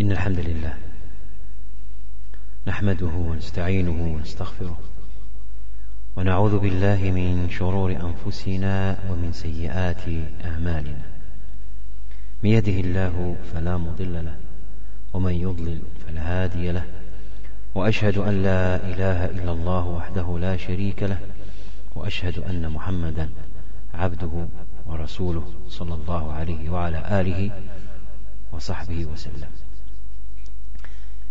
إن الحمد لله نحمده ونستعينه ونستغفره ونعوذ بالله من شرور أنفسنا ومن سيئات أعمالنا. من يده الله فلا مضل له ومن يضلل فلا هادي له وأشهد أن لا إله إلا الله وحده لا شريك له وأشهد أن محمدا عبده ورسوله صلى الله عليه وعلى آله وصحبه وسلم.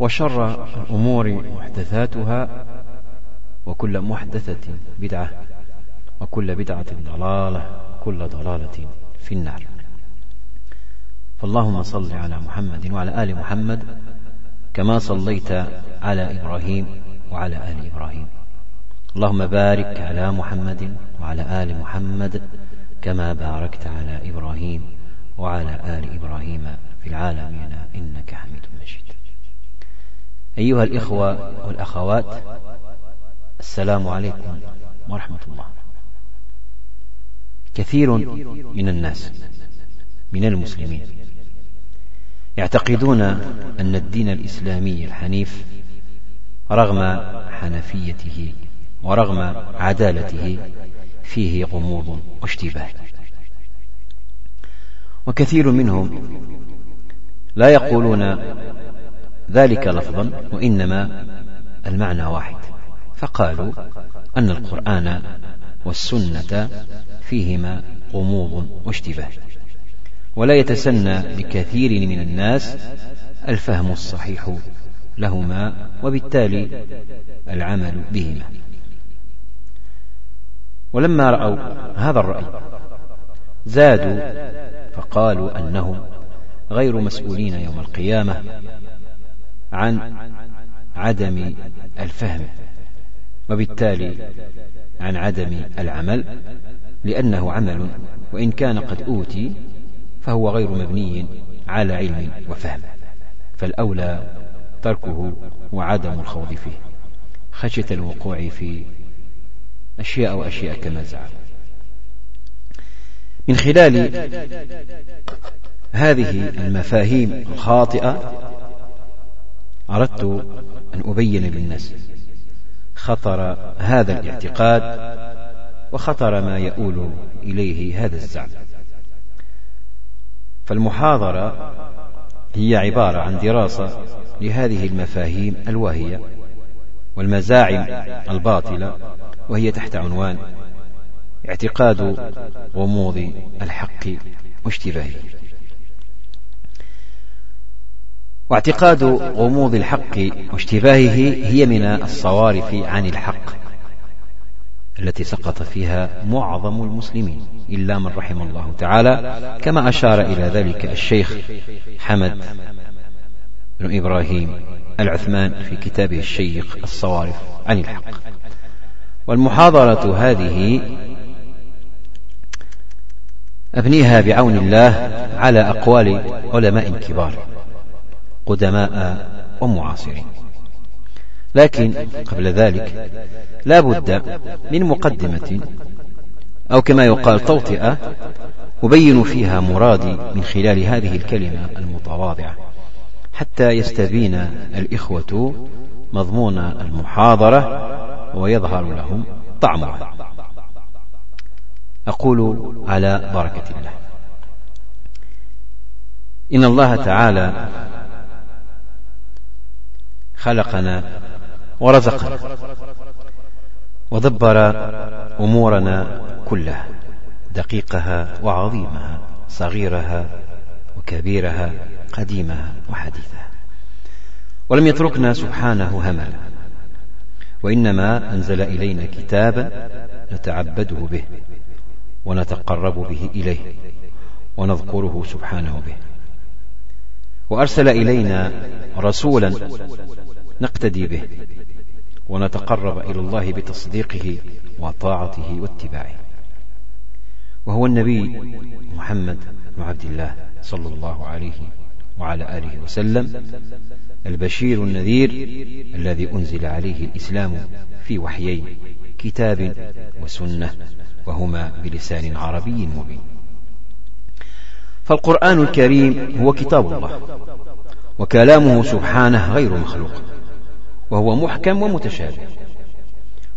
وشر الأمور محدثاتها وكل محدثة بدعة وكل بدعة ضلالة وكل ضلالة في النار. فاللهم صل على محمد وعلى آل محمد كما صليت على إبراهيم وعلى آل إبراهيم. اللهم بارك على محمد وعلى آل محمد كما باركت على إبراهيم وعلى آل إبراهيم في العالمين إنك حميد مجيد. أيها الإخوة والأخوات السلام عليكم ورحمة الله. كثير من الناس من المسلمين يعتقدون أن الدين الإسلامي الحنيف رغم حنفيته ورغم عدالته فيه غموض واشتباه. وكثير منهم لا يقولون ذلك لفظا وإنما المعنى واحد. فقالوا أن القرآن والسنة فيهما غموض واشتباه. ولا يتسنى لكثير من الناس الفهم الصحيح لهما وبالتالي العمل بهما. ولما رأوا هذا الرأي زادوا فقالوا أنهم غير مسؤولين يوم القيامة عن عدم الفهم وبالتالي عن عدم العمل لأنه عمل وإن كان قد أوتي فهو غير مبني على علم وفهم. فالأولى تركه وعدم الخوض فيه خشية الوقوع في أشياء وأشياء كما زعم. من خلال هذه المفاهيم الخاطئة أردت أن أبين للناس خطر هذا الاعتقاد وخطر ما يؤول إليه هذا الزعم. فالمحاضرة هي عبارة عن دراسة لهذه المفاهيم الواهية والمزاعم الباطلة وهي تحت عنوان اعتقاد غموض الحق واشتباهه. واعتقاد غموض الحق واشتباهه هي من الصوارف عن الحق التي سقط فيها معظم المسلمين إلا من رحم الله تعالى كما أشار إلى ذلك الشيخ حمد بن إبراهيم العثمان في كتابه الشيق الصوارف عن الحق. والمحاضرة هذه أبنيها بعون الله على أقوال علماء كبار. قدماء ومعاصرين. لكن قبل ذلك لا بد من مقدمة أو كما يقال توطئة أبين فيها مرادي من خلال هذه الكلمة المتواضعة. حتى يستبين الإخوة مضمون المحاضرة ويظهر لهم طعمها أقول على بركة الله. إن الله تعالى خلقنا ورزقنا ودبر أمورنا كلها دقيقها وعظيمها صغيرها وكبيرها قديمها وحديثها. ولم يتركنا سبحانه هملا وإنما أنزل إلينا كتابا نتعبده به ونتقرب به إليه ونذكره سبحانه به. وأرسل إلينا رسولا نقتدي به ونتقرب إلى الله بتصديقه وطاعته واتباعه. وهو النبي محمد بن عبد الله صلى الله عليه وعلى آله وسلم البشير النذير الذي أنزل عليه الإسلام في وحيين كتاب وسنة وهما بلسان عربي مبين. فالقرآن الكريم هو كتاب الله وكلامه سبحانه غير مخلوق. وهو محكم ومتشابه.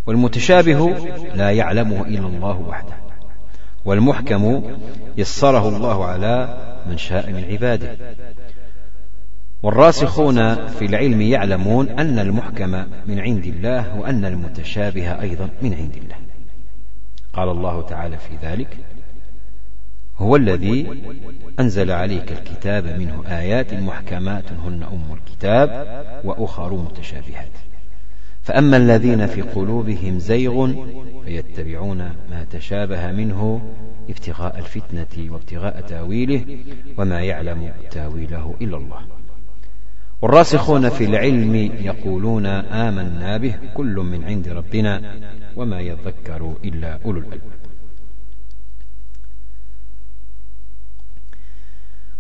والمتشابه لا يعلمه إلا الله وحده. والمحكم يسره الله على من شاء من عباده. والراسخون في العلم يعلمون أن المحكم من عند الله وأن المتشابه أيضا من عند الله. قال الله تعالى في ذلك هو الذي أنزل عليك الكتاب منه آيات محكمات هن أم الكتاب وأخر متشابهات. فأما الذين في قلوبهم زيغ فيتبعون ما تشابه منه ابتغاء الفتنة وابتغاء تأويله وما يعلم تأويله إلا الله. والراسخون في العلم يقولون آمنا به كل من عند ربنا وما يذكر إلا أولو الألباب.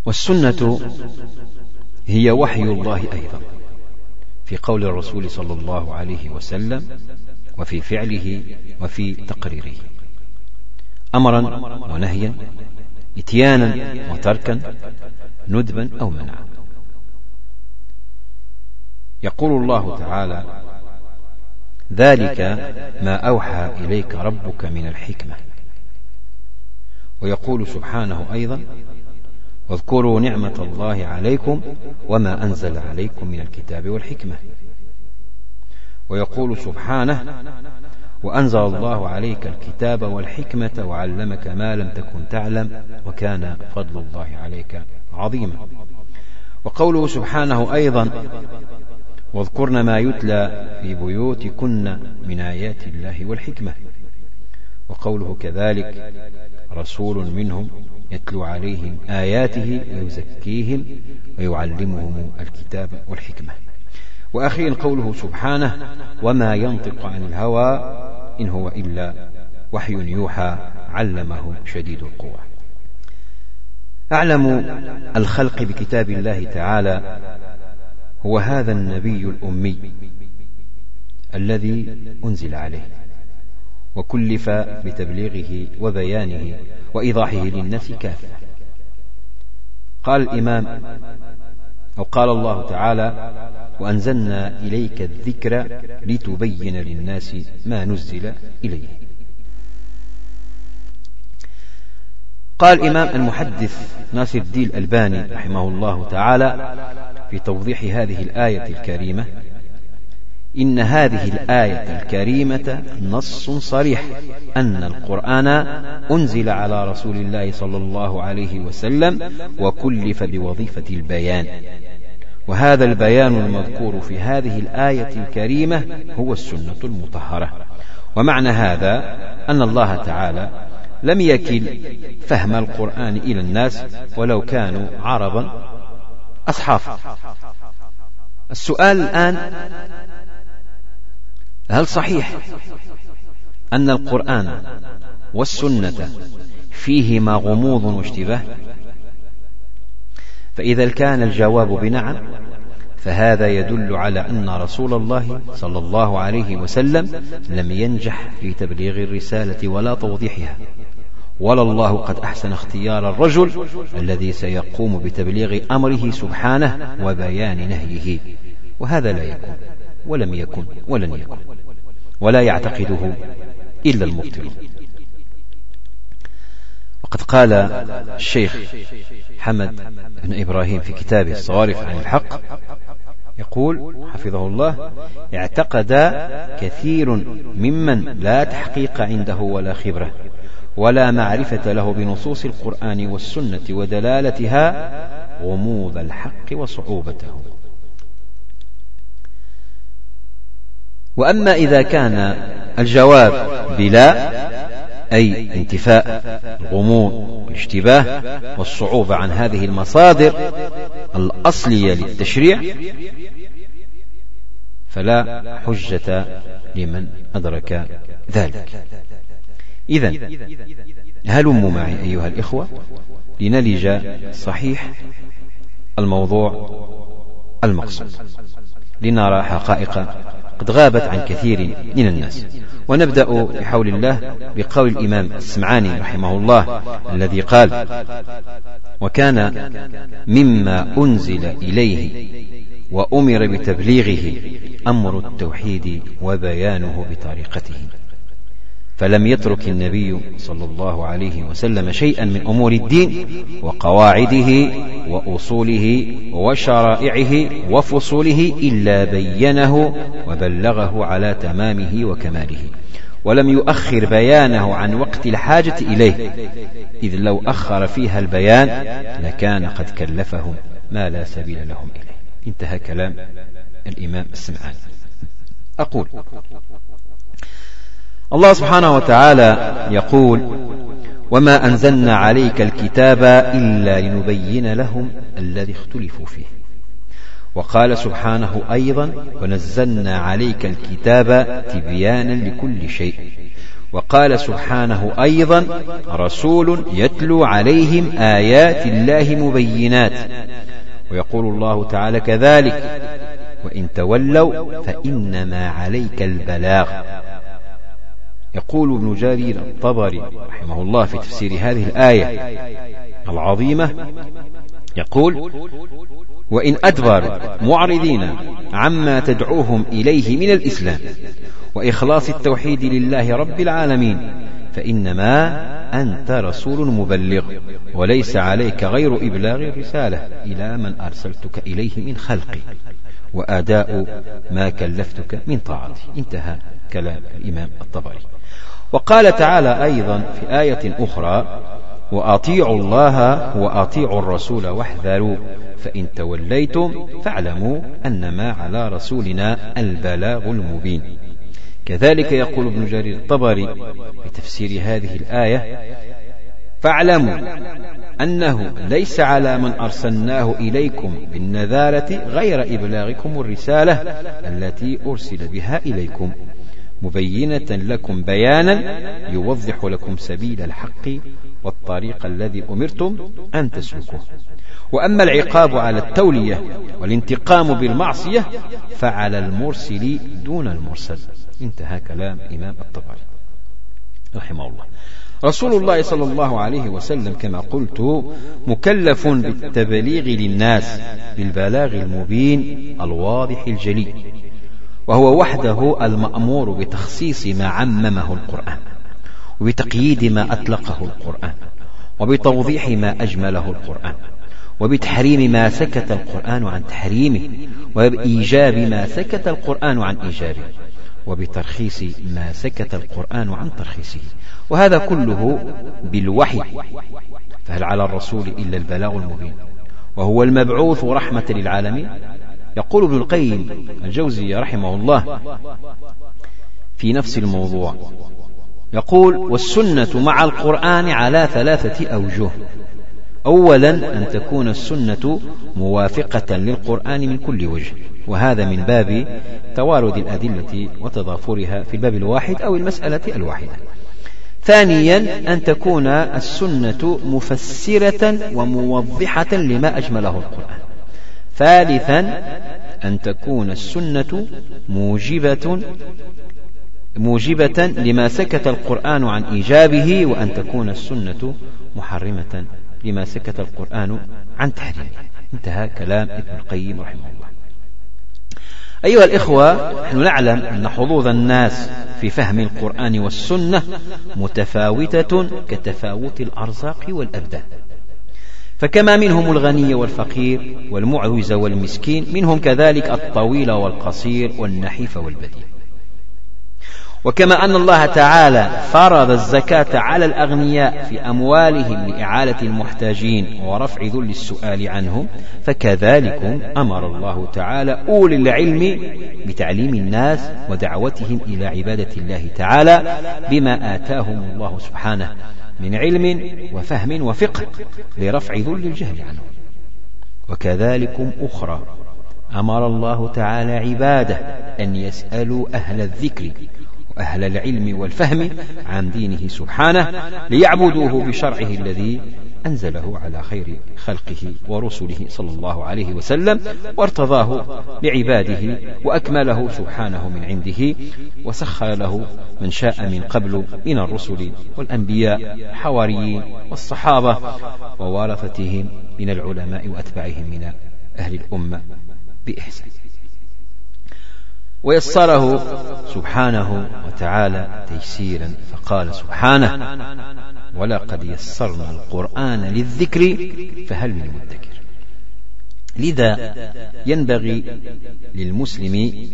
والسنة هي وحي الله أيضا. في قول الرسول صلى الله عليه وسلم وفي فعله وفي تقريره. أمرا ونهيا إتيانا وتركا ندبا أو منعا. يقول الله تعالى ذلك ما أوحى إليك ربك من الحكمة. ويقول سبحانه أيضا واذكروا نعمة الله عليكم وما أنزل عليكم من الكتاب والحكمة. ويقول سبحانه وأنزل الله عليك الكتاب والحكمة وعلمك ما لم تكن تعلم وكان فضل الله عليك عظيما. وقوله سبحانه أيضا واذكرن ما يتلى في بيوتكن من آيات الله والحكمة. وقوله كذلك رسول منهم يتلو عليهم آياته ويزكيهم ويعلمهم الكتاب والحكمة. وأخيرا قوله سبحانه وما ينطق عن الهوى إن هو إلا وحي يوحى علمه شديد القوى. أعلم الخلق بكتاب الله تعالى هو هذا النبي الأمي الذي أنزل عليه. وكلف بتبليغه وبيانه وإيضاحه للناس كافة. قال الإمام أو قال الله تعالى وأنزلنا إليك الذكر لتبين للناس ما نزل إليه. قال الإمام المحدث ناصر الدين الألباني رحمه الله تعالى في توضيح هذه الآية الكريمة إن هذه الآية الكريمة نص صريح أن القرآن أنزل على رسول الله صلى الله عليه وسلم وكلف بوظيفة البيان. وهذا البيان المذكور في هذه الآية الكريمة هو السنة المطهرة. ومعنى هذا أن الله تعالى لم يكل فهم القرآن إلى الناس ولو كانوا عربا أصحافا السؤال الآن هل صحيح أن القرآن والسنة فيهما غموض واشتباه؟ فإذا كان الجواب بنعم فهذا يدل على أن رسول الله صلى الله عليه وسلم لم ينجح في تبليغ الرسالة ولا توضيحها. ولا الله قد أحسن اختيار الرجل الذي سيقوم بتبليغ أمره سبحانه وبيان نهيه. وهذا لا يكون. ولم يكن ولن يكن. ولا يعتقده إلا المبطلون. وقد قال الشيخ حمد بن إبراهيم في كتابه الصوارف عن الحق يقول حفظه الله اعتقد كثير ممن لا تحقيق عنده ولا خبرة ولا معرفة له بنصوص القرآن والسنة ودلالتها غموض الحق وصعوبته. وأما إذا كان الجواب بلا أي انتفاء الغموض والاشتباه والصعوبة عن هذه المصادر الأصلية للتشريع فلا حجة لمن أدرك ذلك. إذا هلموا معي أيها الإخوة لنلج صحيح الموضوع المقصود. لنرى حقائق قد غابت عن كثير من الناس. ونبدأ بحول الله بقول الإمام السمعاني رحمه الله الذي قال وكان مما أنزل إليه وأمر بتبليغه أمر التوحيد وبيانه بطريقته. فلم يترك النبي صلى الله عليه وسلم شيئا من أمور الدين وقواعده وأصوله وشرائعه وفصوله إلا بينه وبلغه على تمامه وكماله. ولم يؤخر بيانه عن وقت الحاجة إليه. إذ لو أخر فيها البيان لكان قد كلفهم ما لا سبيل لهم إليه. انتهى كلام الإمام السمعاني. أقول الله سبحانه وتعالى يقول وما أنزلنا عليك الكتاب إلا لنبين لهم الذي اختلفوا فيه. وقال سبحانه أيضا ونزلنا عليك الكتاب تبيانا لكل شيء. وقال سبحانه أيضا رسول يتلو عليهم آيات الله مبينات. ويقول الله تعالى كذلك وإن تولوا فإنما عليك البلاغ. يقول ابن جرير الطبري رحمه الله في تفسير هذه الآية العظيمة يقول وإن أدبر معرضين عما تدعوهم إليه من الإسلام وإخلاص التوحيد لله رب العالمين فإنما أنت رسول مبلغ وليس عليك غير إبلاغ الرسالة إلى من أرسلتك إليه من خلقي وآداء ما كلفتك من طاعتي. انتهى كلام الإمام الطبري. وقال تعالى أيضا في آية أخرى وأطيعوا الله وأطيعوا الرسول واحذروا فإن توليتم فاعلموا أنما على رسولنا البلاغ المبين. كذلك يقول ابن جرير الطبري بتفسير هذه الآية فاعلموا أنه ليس على من أرسلناه إليكم بالنذارة غير إبلاغكم الرسالة التي أرسل بها إليكم. مبينة لكم بيانا يوضح لكم سبيل الحق والطريق الذي أمرتم أن تسلكوه وأما العقاب على التولية والانتقام بالمعصية فعلى المرسل دون المرسل. انتهى كلام إمام الطبري رحمه الله. رسول الله صلى الله عليه وسلم كما قلت مكلف بالتبليغ للناس بالبلاغ المبين الواضح الجلي. وهو وحده المأمور بتخصيص ما عممه القرآن وبتقييد ما أطلقه القرآن وبتوضيح ما أجمله القرآن وبتحريم ما سكت القرآن عن تحريمه وبإيجاب ما سكت القرآن عن إيجابه وبترخيص ما سكت القرآن عن ترخيصه. وهذا كله بالوحي فهل على الرسول إلا البلاغ المبين؟ وهو المبعوث رحمة للعالمين؟ يقول ابن القيم الجوزي رحمه الله في نفس الموضوع يقول والسنة مع القرآن على ثلاثة أوجه. أولا أن تكون السنة موافقة للقرآن من كل وجه وهذا من باب توارد الأدلة وتضافرها في الباب الواحد أو المسألة الواحدة. ثانيا أن تكون السنة مفسرة وموضحة لما أجمله القرآن. ثالثا أن تكون السنة موجبة موجبة لما سكت القرآن عن إيجابه وأن تكون السنة محرمة لما سكت القرآن عن تحريمه. انتهى كلام ابن القيم رحمه الله. أيها الإخوة نحن نعلم أن حظوظ الناس في فهم القرآن والسنة متفاوتة كتفاوت الأرزاق والأبدان. فكما منهم الغني والفقير والمعوز والمسكين منهم كذلك الطويل والقصير والنحيف والبديع. وكما أن الله تعالى فرض الزكاة على الأغنياء في أموالهم لإعالة المحتاجين ورفع ذل السؤال عنهم فكذلك أمر الله تعالى أولي العلم بتعليم الناس ودعوتهم إلى عبادة الله تعالى بما آتاهم الله سبحانه. من علم وفهم وفقه لرفع ذل الجهل عنهم وكذلك أخرى. أمر الله تعالى عباده أن يسألوا أهل الذكر أهل العلم والفهم عن دينه سبحانه ليعبدوه بشرعه الذي أنزله على خير خلقه ورسله صلى الله عليه وسلم وارتضاه لعباده وأكمله سبحانه من عنده وسخر له من شاء من قبل من الرسل والأنبياء الحواريين والصحابة وورثتهم من العلماء وأتباعهم من أهل الأمة بإحسان. ويسره سبحانه وتعالى تيسيرا فقال سبحانه ولقد يسرنا القرآن للذكر فهل من مدكر. لذا ينبغي للمسلم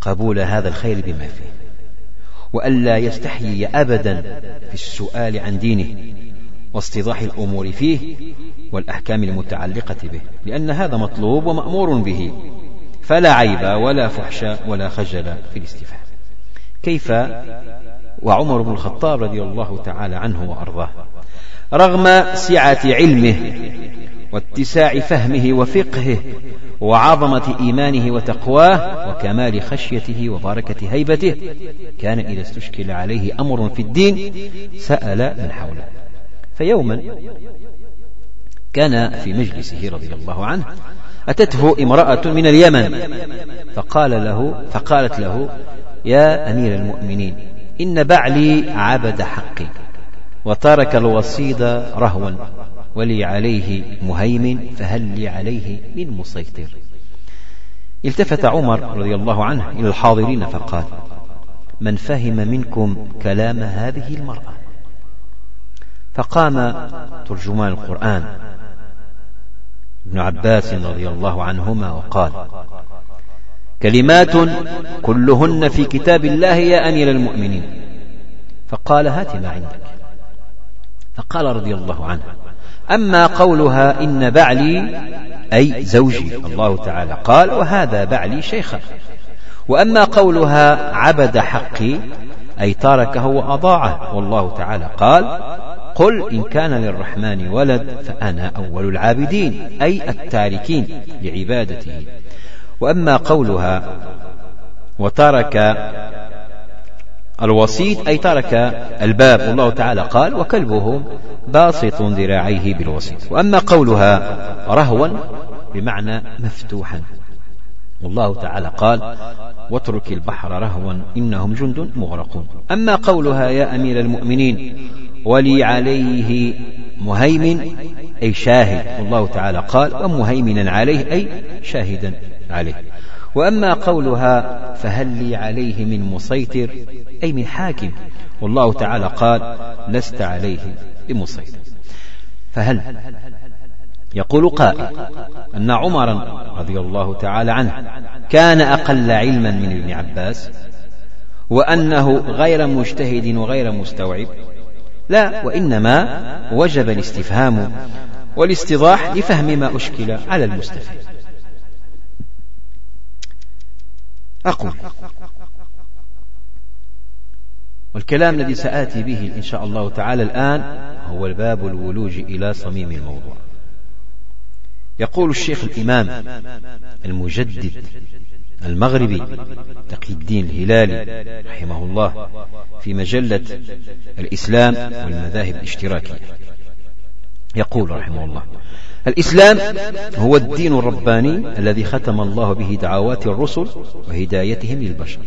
قبول هذا الخير بما فيه وألا يستحيي أبدا في السؤال عن دينه واستيضاح الأمور فيه والأحكام المتعلقة به لأن هذا مطلوب ومأمور به. فلا عيب ولا فحش ولا خجل في الاستفهام. كيف وعمر بن الخطاب رضي الله تعالى عنه وأرضاه. رغم سعة علمه واتساع فهمه وفقهه وعظمة إيمانه وتقواه وكمال خشيته وبركة هيبته كان إذا استشكل عليه أمر في الدين سأل من حوله. فيوما كان في مجلسه رضي الله عنه أتته امرأة من اليمن فقال له فقالت له يا أمير المؤمنين إن بعلي عبد حقي وترك الوصيد رهوا ولي عليه مهيمن فهل لي عليه من مسيطر. التفت عمر رضي الله عنه إلى الحاضرين فقال من فهم منكم كلام هذه المرأة؟ فقام ترجمان القرآن. ابن عباس رضي الله عنهما وقال كلمات كلهن في كتاب الله يا أمير المؤمنين. فقال هات ما عندك. فقال رضي الله عنه أما قولها إن بعلي أي زوجي. الله تعالى قال وهذا بعلي شيخا. وأما قولها عبد حقي أي تركه وأضاعه. والله تعالى قال قل إن كان للرحمن ولد فأنا أول العابدين أي التاركين لعبادته. وأما قولها وترك الوسيط أي ترك الباب والله تعالى قال وكلبه باسط ذراعيه بالوسيط. وأما قولها رهوا بمعنى مفتوحا. والله تعالى قال واترك البحر رهوا إنهم جند مغرقون. أما قولها يا أمير المؤمنين ولي عليه مهيمن أي شاهد. والله تعالى قال ومهيمنا عليه أي شاهدا عليه. وأما قولها فهل لي عليه من مسيطر أي من حاكم. والله تعالى قال لست عليه بمسيطر. فهل يقول قائل أن عمرا رضي الله تعالى عنه كان أقل علما من ابن عباس وأنه غير مجتهد وغير مستوعب لا وإنما وجب الاستفهام والاستضاح لفهم ما أشكل على المستفيد. أقول والكلام الذي سآتي به إن شاء الله تعالى الآن هو الباب الولوج إلى صميم الموضوع. يقول الشيخ الإمام المجدد المغربي تقي الدين الهلالي رحمه الله في مجلة الإسلام والمذاهب الاشتراكية. يقول رحمه الله الإسلام هو الدين الرباني الذي ختم الله به دعوات الرسل وهدايتهم للبشر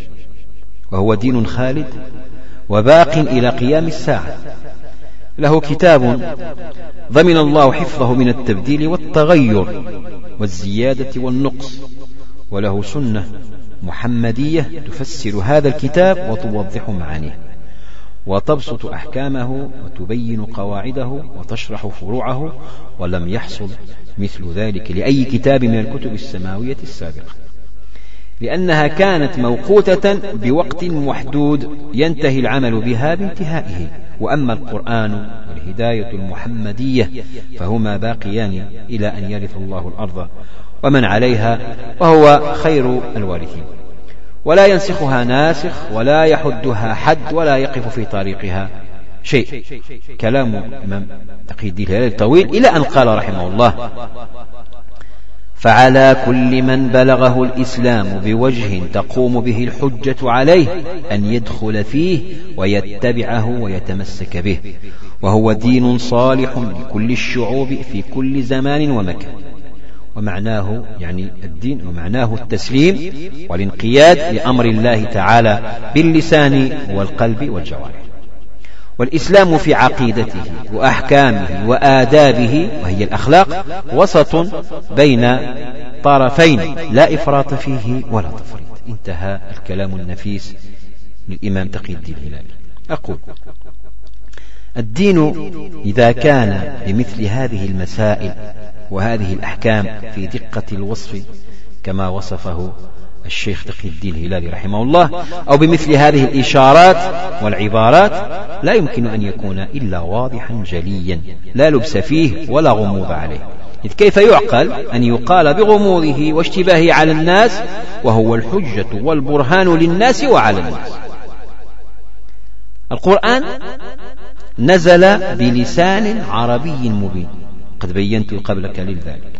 وهو دين خالد وباق إلى قيام الساعة. له كتاب ضمن الله حفظه من التبديل والتغير والزيادة والنقص وله سنة محمدية تفسر هذا الكتاب وتوضح معانيه وتبسط أحكامه وتبين قواعده وتشرح فروعه ولم يحصل مثل ذلك لأي كتاب من الكتب السماوية السابقة. لأنها كانت موقوتة بوقت محدود ينتهي العمل بها بانتهائه. وأما القرآن والهداية المحمدية فهما باقيان إلى أن يرث الله الأرض ومن عليها وهو خير الوارثين. ولا ينسخها ناسخ ولا يحدها حد ولا يقف في طريقها شيء. كلام الإمام تقي الدين الطويل إلى أن قال رحمه الله فعلى كل من بلغه الإسلام بوجه تقوم به الحجة عليه أن يدخل فيه ويتبعه ويتمسك به. وهو دين صالح لكل الشعوب في كل زمان ومكان. ومعناه يعني الدين ومعناه التسليم والانقياد لأمر الله تعالى باللسان والقلب والجوارح. والإسلام في عقيدته وأحكامه وآدابه وهي الأخلاق وسط بين طرفين لا إفراط فيه ولا تفريط. انتهى الكلام النفيس للإمام تقي الدين الهلالي. أقول الدين إذا كان بمثل هذه المسائل وهذه الأحكام في دقة الوصف كما وصفه الشيخ تقي الدين الهلالي رحمه الله أو بمثل هذه الإشارات والعبارات لا يمكن أن يكون إلا واضحا جليا لا لبس فيه ولا غموض عليه. إذ كيف يعقل أن يقال بغموضه واشتباهه على الناس وهو الحجة والبرهان للناس وعلى الناس؟ القرآن نزل بلسان عربي مبين قد بينت قبلك لذلك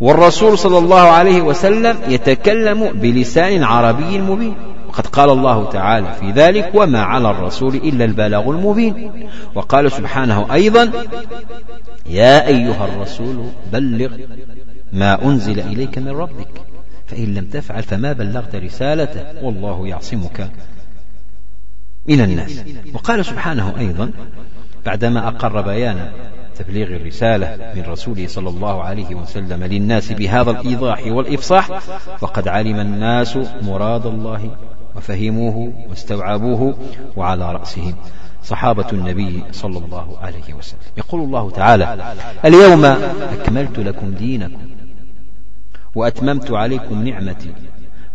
والرسول صلى الله عليه وسلم يتكلم بلسان عربي مبين. وقد قال الله تعالى في ذلك وما على الرسول إلا البلاغ المبين وقال سبحانه أيضا يا أيها الرسول بلغ ما أنزل إليك من ربك فإن لم تفعل فما بلغت رسالته والله يعصمك من الناس وقال سبحانه أيضا بعدما أقر بيان تبليغ الرسالة من رسوله صلى الله عليه وسلم للناس بهذا الإيضاح والإفصاح وقد علم الناس مراد الله وفهموه واستوعبوه وعلى رأسهم صحابة النبي صلى الله عليه وسلم. يقول الله تعالى اليوم أكملت لكم دينكم وأتممت عليكم نعمتي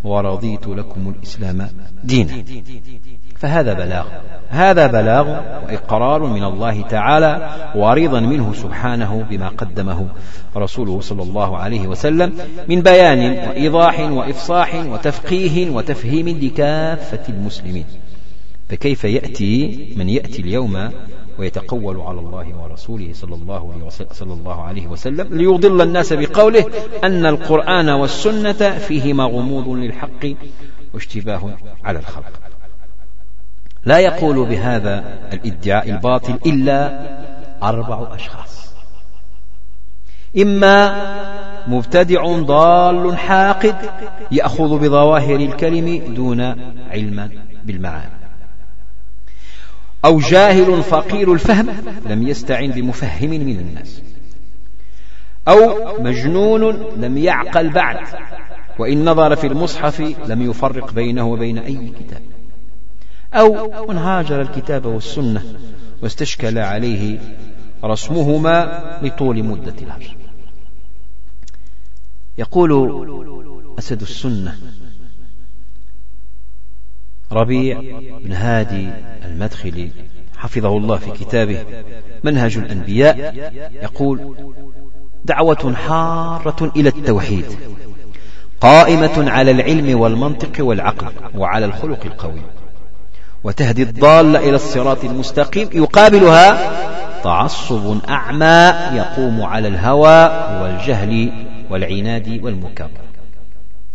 ورضيت لكم الإسلام دينا. فهذا بلاغ. هذا بلاغ وإقرار من الله تعالى ورضا منه سبحانه بما قدمه رسوله صلى الله عليه وسلم من بيان وإيضاح وإفصاح وتفقيه وتفهيم لكافة المسلمين. فكيف يأتي من يأتي اليوم ويتقول على الله ورسوله صلى الله, صلى الله عليه وسلم ليضل الناس بقوله أن القرآن والسنة فيهما غموض للحق واشتباه على الخلق. لا يقول بهذا الإدعاء الباطل إلا أربع أشخاص. إما مبتدع ضال حاقد يأخذ بظواهر الكلم دون علم بالمعاني. أو جاهل فقير الفهم لم يستعن بمفهم من الناس. أو مجنون لم يعقل بعد وإن نظر في المصحف لم يفرق بينه وبين أي كتاب. أو من هاجر الكتاب والسنة واستشكل عليه رسمهما لطول مدة الهجر يقول أسد السنة ربيع بن هادي المدخلي حفظه الله في كتابه منهج الأنبياء يقول دعوة حارة إلى التوحيد قائمة على العلم والمنطق والعقل وعلى الخلق القوي وتهدي الضال إلى الصراط المستقيم. يقابلها تعصب أعمى يقوم على الهوى والجهل والعناد والمكر.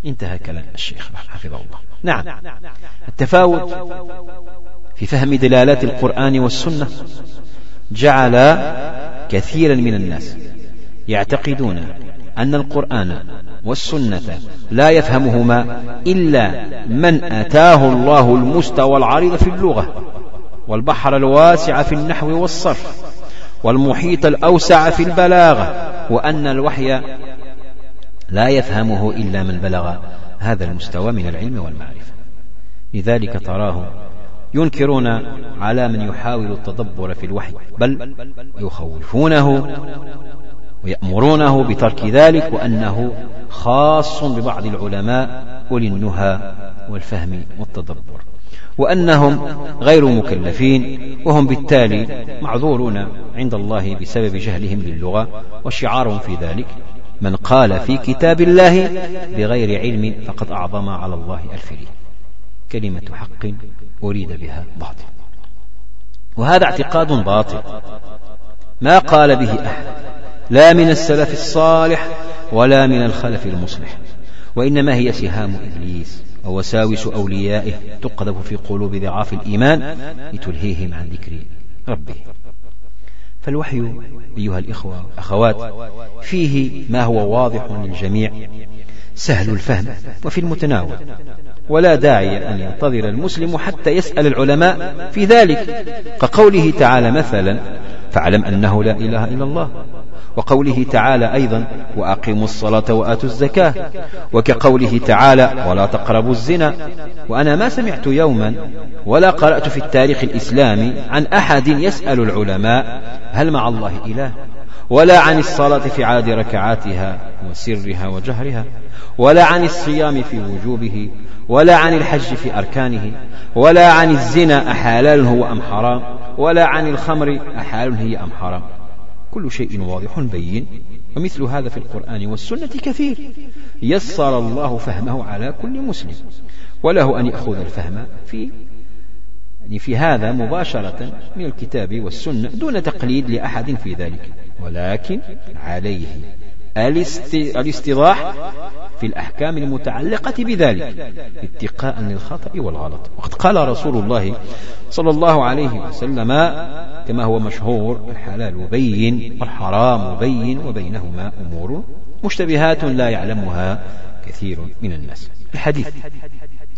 انتهى كلام الشيخ حفظه الله. نعم. التفاوت في فهم دلالات القرآن والسنة جعل كثيرا من الناس يعتقدون أن القرآن والسنة. لا يفهمهما إلا من أتاه الله المستوى العريض في اللغة والبحر الواسع في النحو والصرف والمحيط الأوسع في البلاغة وأن الوحي لا يفهمه إلا من بلغ هذا المستوى من العلم والمعرفة. لذلك تراه ينكرون على من يحاول التدبر في الوحي بل ويخوفونه ويأمرونه بترك ذلك وأنه خاص ببعض العلماء أولي النهى والفهم والتدبر. وأنهم غير مكلفين وهم بالتالي معذورون عند الله بسبب جهلهم باللغة وشعارهم في ذلك من قال في كتاب الله بغير علم فقد أعظم على الله الفري كلمة حق أريد بها باطل وهذا اعتقاد باطل. ما قال به أحد. لا من السلف الصالح ولا من الخلف المصلح. وإنما هي سهام إبليس ووساوس أوليائه تقذف في قلوب ضعاف الإيمان لتلهيهم عن ذكر ربه. فالوحي أيها الإخوة والأخوات فيه ما هو واضح للجميع سهل الفهم وفي المتناول. ولا داعي أن ينتظر المسلم حتى يسأل العلماء في ذلك. كقوله تعالى مثلا فاعلم أنه لا إله إلا الله وقوله تعالى أيضا وأقيموا الصلاة وآتوا الزكاة وكقوله تعالى ولا تقربوا الزنا وأنا ما سمعت يوما ولا قرأت في التاريخ الإسلامي عن أحد يسأل العلماء هل مع الله إله ولا عن الصلاة في عدد ركعاتها وسرها وجهرها ولا عن الصيام في وجوبه ولا عن الحج في أركانه ولا عن الزنا أحلال هو أم حرام ولا عن الخمر أحلال هي أم حرام كل شيء واضح بين ومثل هذا في القرآن والسنة كثير. يسر الله فهمه على كل مسلم. وله أن يأخذ الفهم في يعني في هذا مباشرة من الكتاب والسنة دون تقليد لأحد في ذلك. ولكن عليه الاستضاح في الأحكام المتعلقة بذلك اتقاء للخطأ والغلط. وقد قال رسول الله صلى الله عليه وسلم كما هو مشهور الحلال بين والحرام بين وبينهما أمور مشتبهات لا يعلمها كثير من الناس. الحديث.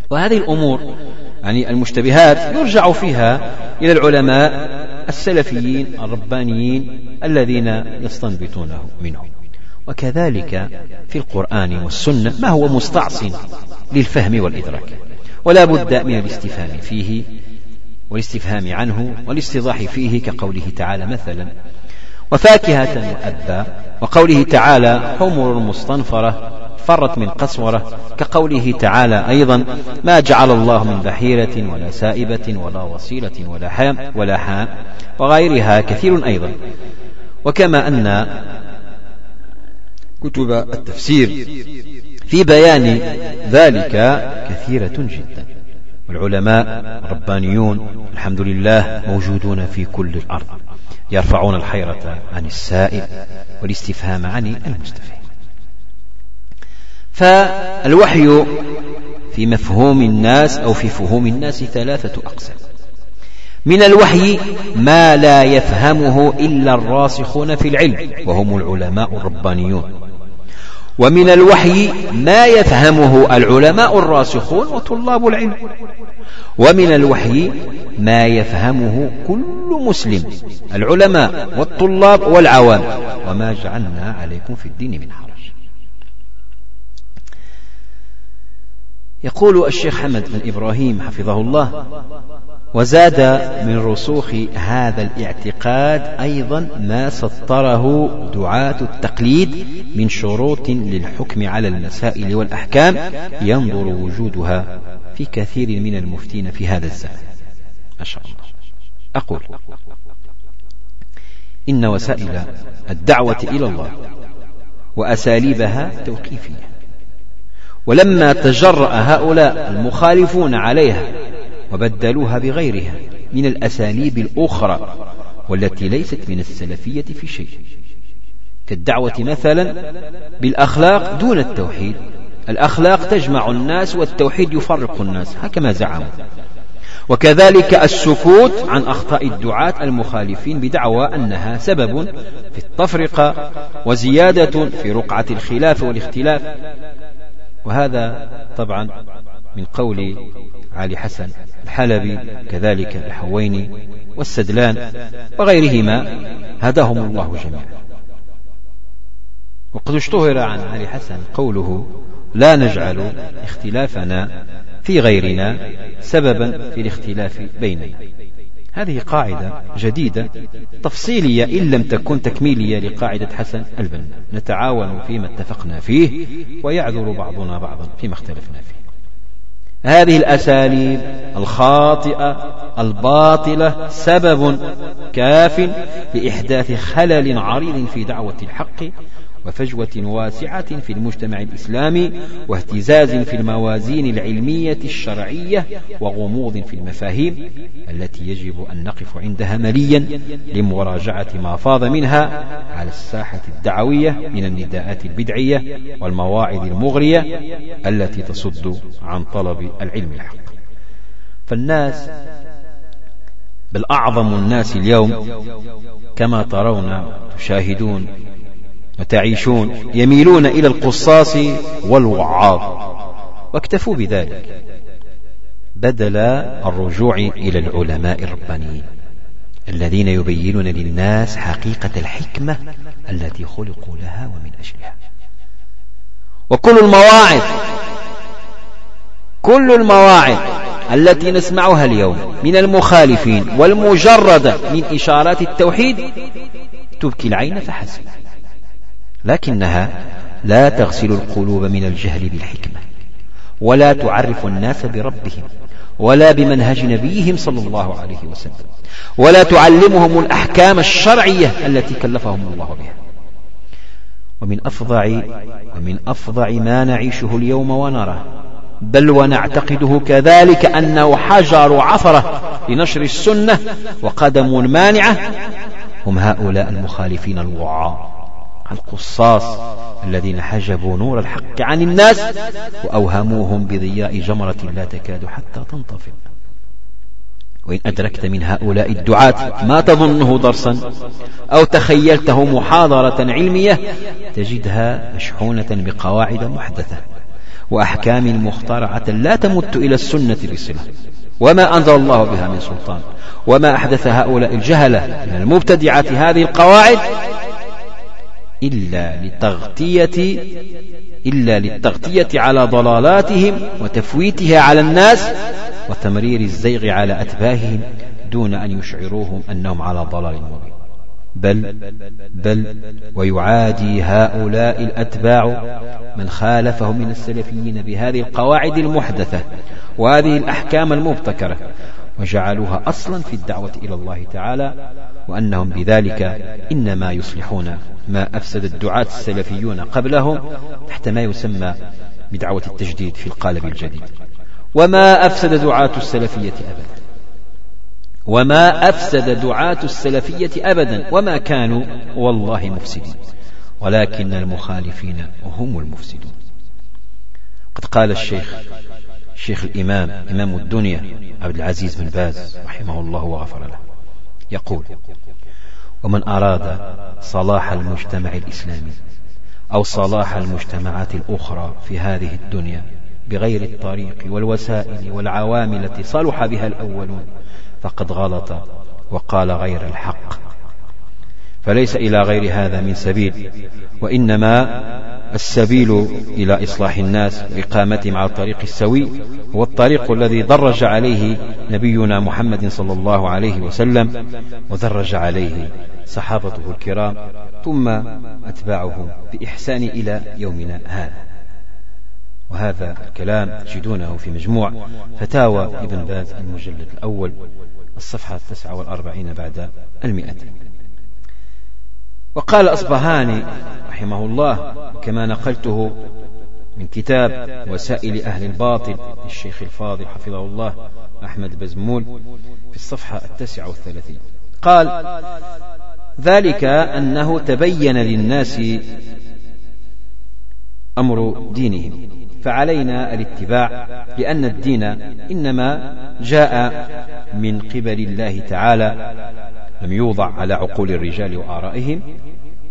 وهذه الأمور يعني المشتبهات يرجع فيها إلى العلماء السلفيين الربانيين الذين يستنبطونه منهم. وكذلك في القرآن والسنة ما هو مستعص للفهم والإدراك. ولا بد من الاستفهام فيه والاستفهام عنه والاستضاح فيه كقوله تعالى مثلا وفاكهة وأبا وقوله تعالى حمر مستنفرة فرت من قسورة كقوله تعالى أيضا ما جعل الله من بحيرة ولا سائبة ولا وصيلة ولا حام ولا حام وغيرها كثير أيضا. وكما أن كتب التفسير. في بيان ذلك كثيرة جدا. والعلماء الربانيون الحمد لله موجودون في كل الأرض يرفعون الحيرة عن السائل والاستفهام عن المستفهم فالوحي في مفهوم الناس أو في فهوم الناس ثلاثة أقسام. من الوحي ما لا يفهمه إلا الراسخون في العلم وهم العلماء الربانيون. ومن الوحي ما يفهمه العلماء الراسخون وطلاب العلم. ومن الوحي ما يفهمه كل مسلم العلماء والطلاب والعوام. وما جعلنا عليكم في الدين من حرج. يقول الشيخ حمد بن إبراهيم حفظه الله وزاد من رسوخ هذا الاعتقاد أيضا ما سطره دعاة التقليد من شروط للحكم على المسائل والأحكام ينظر وجودها في كثير من المفتين في هذا الزمان ما شاء الله. أقول إن وسائل الدعوة إلى الله وأساليبها توقيفية ولما تجرأ هؤلاء المخالفون عليها وبدلوها بغيرها من الأساليب الأخرى والتي ليست من السلفية في شيء. كالدعوة مثلا بالأخلاق دون التوحيد. الأخلاق تجمع الناس والتوحيد يفرق الناس هكما زعموا. وكذلك السكوت عن أخطاء الدعاة المخالفين بدعوى أنها سبب في التفرقة وزيادة في رقعة الخلاف والاختلاف. وهذا طبعا من قول علي حسن الحلبي كذلك الحويني والسدلان وغيرهما هداهم الله جميعا. وقد اشتهر عن علي حسن قوله لا نجعل اختلافنا في غيرنا سببا في الاختلاف بيننا. هذه قاعدة جديدة تفصيلية إن لم تكن تكميلية لقاعدة حسن البنا. نتعاون فيما اتفقنا فيه ويعذر بعضنا بعضا فيما اختلفنا فيه. هذه الأساليب الخاطئة الباطلة سبب كاف لإحداث خلل عريض في دعوة الحق وفجوة واسعة في المجتمع الإسلامي واهتزاز في الموازين العلمية الشرعية وغموض في المفاهيم التي يجب أن نقف عندها مليا لمراجعة ما فاض منها على الساحة الدعوية من النداءات البدعية والمواعظ المغرية التي تصد عن طلب العلم الحق. فالناس بل أعظم الناس اليوم كما ترون تشاهدون وتعيشون يميلون إلى القصاص والوعاظ. واكتفوا بذلك. بدل الرجوع إلى العلماء الربانيين الذين يبينون للناس حقيقة الحكمة التي خلقوا لها ومن أجلها. وكل المواعظ كل المواعظ التي نسمعها اليوم من المخالفين والمجردة من إشارات التوحيد تبكي العين فحسب لكنها لا تغسل القلوب من الجهل بالحكمة ولا تعرف الناس بربهم ولا بمنهج نبيهم صلى الله عليه وسلم ولا تعلمهم الأحكام الشرعية التي كلفهم الله بها. ومن أفظع ومن أفظع ما نعيشه اليوم ونراه بل ونعتقده كذلك أنه حجر عثرة لنشر السنة وقدم مانعة هم هؤلاء المخالفين الوعاء القصاص الذين حجبوا نور الحق عن الناس وأوهموهم بضياء جمرة لا تكاد حتى تنطفئ. وإن أدركت من هؤلاء الدعاة ما تظنه درسا أو تخيلته محاضرة علمية تجدها مشحونة بقواعد محدثة وأحكام مخترعة لا تمت إلى السنة بصلة. وما أنزل الله بها من سلطان. وما أحدث هؤلاء الجهلة من المبتدعة هذه القواعد إلا لتغطية إلا للتغطية على ضلالاتهم وتفويتها على الناس وتمرير الزيغ على أتباههم دون أن يشعروهم أنهم على ضلال مبين. بل بل ويعادي هؤلاء الأتباع من خالفهم من السلفيين بهذه القواعد المحدثة وهذه الأحكام المبتكرة وجعلوها أصلا في الدعوة إلى الله تعالى وأنهم بذلك إنما يصلحون ما أفسد الدعاة السلفيون قبلهم تحت ما يسمى بدعوة التجديد في القالب الجديد. وما أفسد دعاة السلفية أبدا. وما أفسد دعاة السلفية أبدا. وما كانوا والله مفسدين. ولكن المخالفين هم المفسدون. قد قال الشيخ شيخ الإمام إمام الدنيا عبد العزيز بن باز رحمه الله وغفر له. يقول ومن أراد صلاح المجتمع الإسلامي أو صلاح المجتمعات الأخرى في هذه الدنيا بغير الطريق والوسائل والعوامل التي صلح بها الأولون فقد غلط وقال غير الحق. فليس إلى غير هذا من سبيل وإنما السبيل إلى إصلاح الناس وإقامتهم على الطريق السوي هو الطريق الذي درج عليه نبينا محمد صلى الله عليه وسلم ودرج عليه صحابته الكرام ثم أتباعهم بإحسان إلى يومنا هذا. وهذا الكلام تجدونه في مجموع فتاوى ابن باز المجلد الأول الصفحة التسعة والأربعين بعد المئة وقال أصبهاني رحمه الله كما نقلته من كتاب وسائل أهل الباطل للشيخ الفاضل حفظه الله أحمد بزمول في الصفحة التاسعة والثلاثين. قال ذلك أنه تبين للناس أمر دينهم فعلينا الاتباع لأن الدين إنما جاء من قبل الله تعالى لم يوضع على عقول الرجال وآرائهم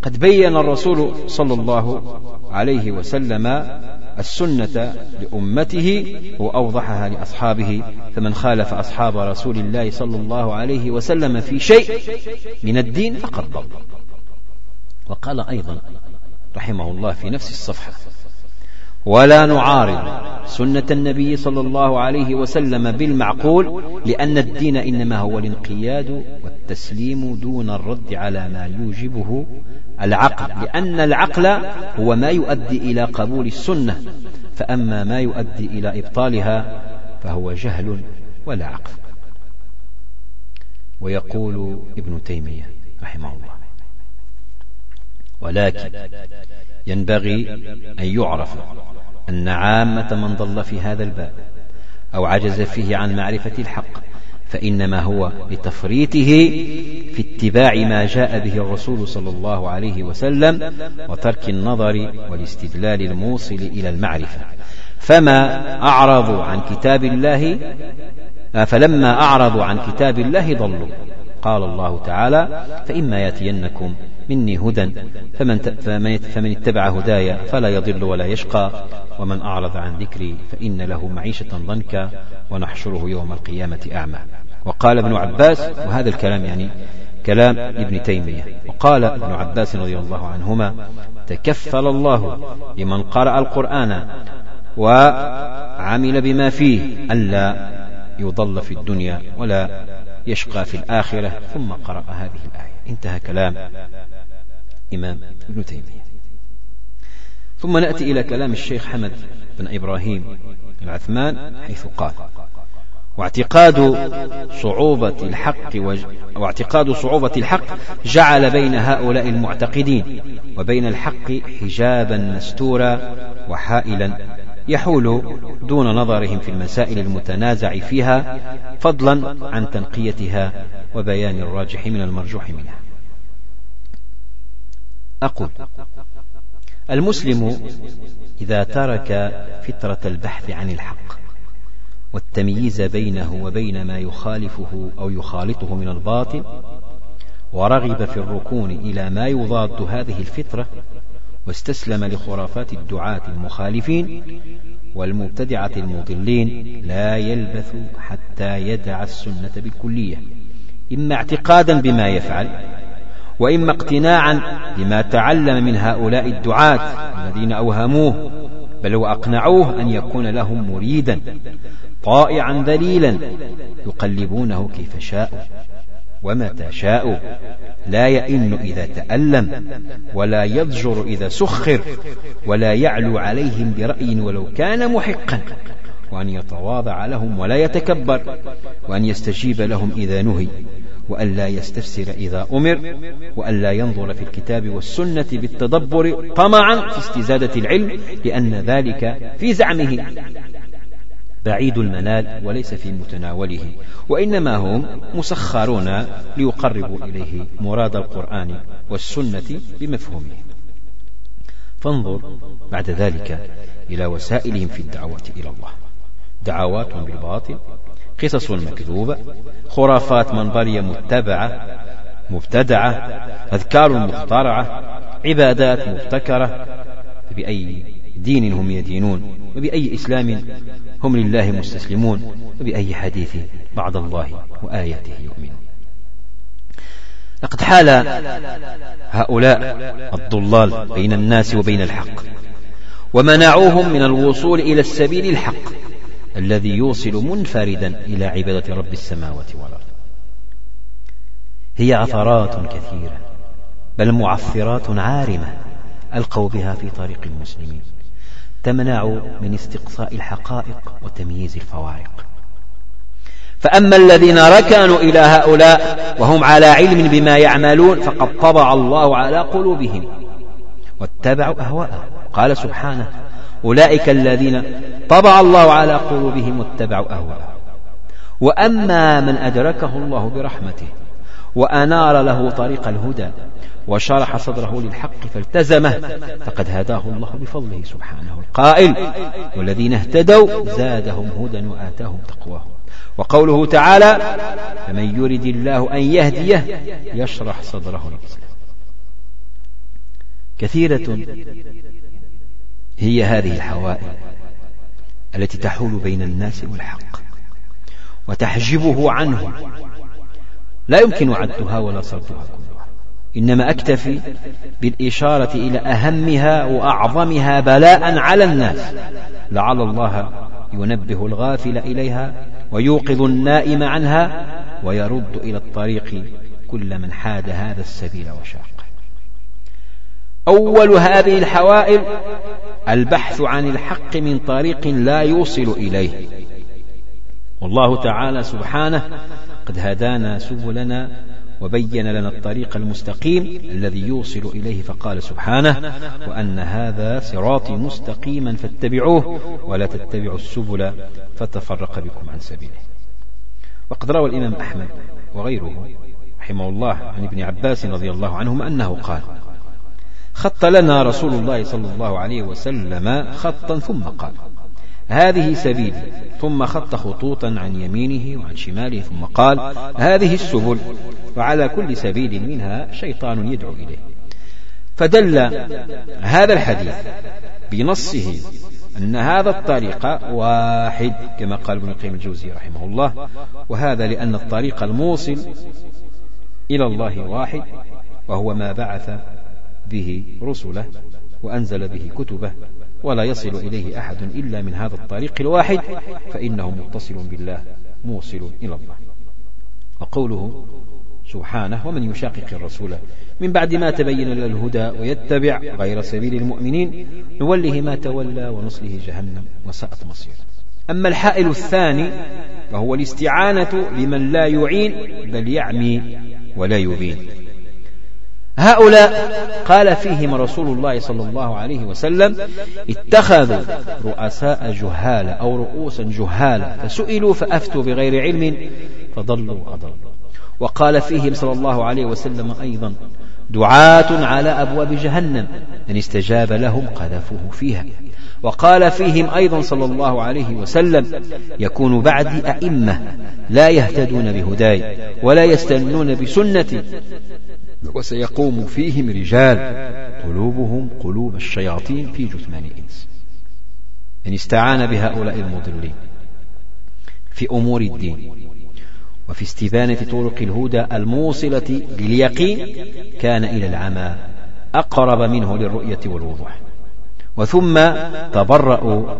قد بين الرسول صلى الله عليه وسلم السنة لأمته وأوضحها لأصحابه فمن خالف أصحاب رسول الله صلى الله عليه وسلم في شيء من الدين فقد ضل. وقال أيضا رحمه الله في نفس الصفحة ولا نعارض سنة النبي صلى الله عليه وسلم بالمعقول لأن الدين إنما هو الانقياد والتسليم دون الرد على ما يوجبه العقل. لأن العقل هو ما يؤدي إلى قبول السنة فأما ما يؤدي إلى إبطالها فهو جهل ولا عقل. ويقول ابن تيمية رحمه الله ولكن ينبغي أن يعرف أن عامة من ضل في هذا الباب أو عجز فيه عن معرفة الحق فإنما هو لتفريطه في اتباع ما جاء به الرسول صلى الله عليه وسلم وترك النظر والاستدلال الموصل إلى المعرفة. فما أعرضوا عن كتاب الله فلما أعرضوا عن كتاب الله ضلوا. قال الله تعالى فإما يأتينكم مني هدى فمن, فمن, اتبع هدايا فلا يضل ولا يشقى ومن أعرض عن ذكري فإن له معيشة ضنكا ونحشره يوم القيامة أعمى. وقال ابن عباس وهذا الكلام يعني كلام ابن تيمية وقال ابن عباس رضي الله عنهما تكفل الله لمن قرأ القرآن وعمل بما فيه ألا يضل في الدنيا ولا يشقى في الآخرة ثم قرأ هذه الآية. انتهى كلام إمام ابن تيمية. ثم نأتي إلى كلام الشيخ حمد بن إبراهيم العثمان حيث قال واعتقاد صعوبة الحق و... واعتقاد صعوبة الحق جعل بين هؤلاء المعتقدين وبين الحق حجابا مستورا وحائلا يحول دون نظرهم في المسائل المتنازع فيها فضلا عن تنقيتها وبيان الراجح من المرجوح منها. أقول المسلم إذا ترك فترة البحث عن الحق والتمييز بينه وبين ما يخالفه أو يخالطه من الباطل ورغب في الركون إلى ما يضاد هذه الفطرة واستسلم لخرافات الدعاة المخالفين والمبتدعة المضلين لا يلبث حتى يدع السنة بالكلية إما اعتقادا بما يفعل وإما اقتناعا بما تعلم من هؤلاء الدعاة الذين أوهموه بل وأقنعوه أن يكون لهم مريدا طائعا ذليلا يقلبونه كيف شاءوا. ومتى شاءوا لا يئن إذا تألم ولا يضجر إذا سخر ولا يعلو عليهم برأي ولو كان محقا. وأن يتواضع لهم ولا يتكبر وأن يستجيب لهم إذا نهي وأن لا يستفسر إذا أمر وأن لا ينظر في الكتاب والسنة بالتدبر طمعا في استزادة العلم لأن ذلك في زعمه بعيد المنال وليس في متناوله وإنما هم مسخرون ليقربوا إليه مراد القرآن والسنة بمفهومه. فانظر بعد ذلك إلى وسائلهم في الدعوة إلى الله. دعوات بالباطل قصص مكذوبة خرافات منبرية متبعة مبتدعة أذكار مخترعة عبادات مبتكرة. بأي دين هم يدينون؟ وبأي إسلام هم لله مستسلمون وبأي حديث بعد الله وآياته يؤمنون. لقد حال هؤلاء الضلال بين الناس وبين الحق ومنعوهم من الوصول إلى السبيل الحق الذي يوصل منفردا إلى عبادة رب السماوات والأرض. هي عثرات كثيرة بل معثرات عارمة ألقوا بها في طريق المسلمين. تمنع من استقصاء الحقائق وتمييز الفوارق فأما الذين ركنوا إلى هؤلاء وهم على علم بما يعملون فقد طبع الله على قلوبهم واتبعوا أهواءهم. قال سبحانه أولئك الذين طبع الله على قلوبهم واتبعوا أهواءهم. وأما من أدركه الله برحمته وأنار له طريق الهدى وشرح صدره للحق فالتزمه فقد هداه الله بفضله سبحانه القائل والذين اهتدوا زادهم هدى وآتاهم تقواهم وقوله تعالى فمن يرد الله أن يهديه يشرح صدره للإسلام كثيرة هي هذه الحوائل التي تحول بين الناس والحق وتحجبه عنه لا يمكن عدها ولا صرفها كلها إنما أكتفي بالإشارة إلى أهمها وأعظمها بلاء على الناس. لعل الله ينبه الغافل إليها ويوقظ النائم عنها ويرد إلى الطريق كل من حاد هذا السبيل وشاق. أول هذه الحوائل البحث عن الحق من طريق لا يوصل إليه. والله تعالى سبحانه قد هدانا سبلنا وبين لنا الطريق المستقيم الذي يوصل إليه فقال سبحانه وأن هذا صراطي مستقيما فاتبعوه ولا تتبعوا السبل فتفرق بكم عن سبيله. وقد روى الإمام أحمد وغيره رحمه الله عن ابن عباس رضي الله عنهما أنه قال خط لنا رسول الله صلى الله عليه وسلم خطا ثم قال. هذه سبيلي. ثم خط خطوطا عن يمينه وعن شماله ثم قال هذه السبل. وعلى كل سبيل منها شيطان يدعو إليه. فدل هذا الحديث بنصه أن هذا الطريق واحد كما قال ابن القيم الجوزي رحمه الله. وهذا لأن الطريق الموصل إلى الله واحد وهو ما بعث به رسله وأنزل به كتبه. ولا يصل إليه أحد إلا من هذا الطريق الواحد فإنه متصل بالله موصل إلى الله. وقوله سبحانه ومن يشاقق الرسول من بعد ما تبين له الهدى ويتبع غير سبيل المؤمنين نوله ما تولى ونصله جهنم وساءت مصيره. أما الحائل الثاني وهو الاستعانة لمن لا يعين بل يعمي ولا يبين. هؤلاء قال فيهم رسول الله صلى الله عليه وسلم اتخذوا رؤساء جهالة أو رؤوسا جهالة فسئلوا فأفتوا بغير علم فضلوا وأضلوا. وقال فيهم صلى الله عليه وسلم أيضا دعاة على أبواب جهنم من استجاب لهم قذفوه فيها. وقال فيهم أيضا صلى الله عليه وسلم يكون بعدي أئمة لا يهتدون بهداي ولا يستنون بسنتي. وسيقوم فيهم رجال قلوبهم قلوب الشياطين في جثمان إنس. إن استعان بهؤلاء المضلين في أمور الدين وفي استبانة طرق الهدى الموصلة لليقين كان إلى العمى أقرب منه للرؤية والوضوح. وثم تبرأوا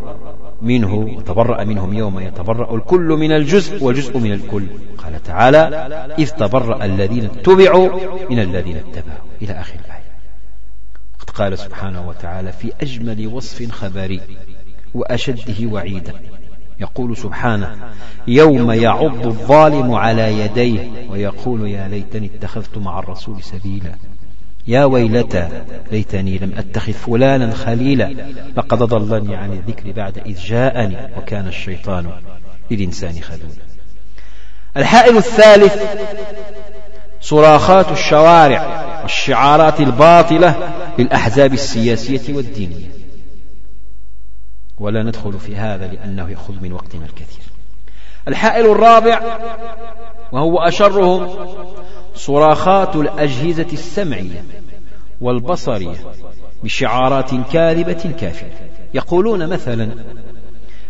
منه وتبرأ منهم يوم يتبرأ الكل من الجزء والجزء من الكل. قال تعالى إذ تبرأ الذين اتبعوا من الذين اتبعوا. إلى آخر الآية. قد قال سبحانه وتعالى في أجمل وصف خبري وأشده وعيدا. يقول سبحانه يوم يعض الظالم على يديه ويقول يا ليتني اتخذت مع الرسول سبيلا. يا ويلتى ليتني لم أتخذ فلانا خليلا لقد ضلني عن الذكر بعد إذ جاءني وكان الشيطان للإنسان خذولا. الحائل الثالث صراخات الشوارع والشعارات الباطلة للأحزاب السياسية والدينية. ولا ندخل في هذا لأنه يأخذ من وقتنا الكثير. الحائل الرابع وهو أشرهم صراخات الأجهزة السمعية والبصرية بشعارات كاذبة كافرة يقولون مثلا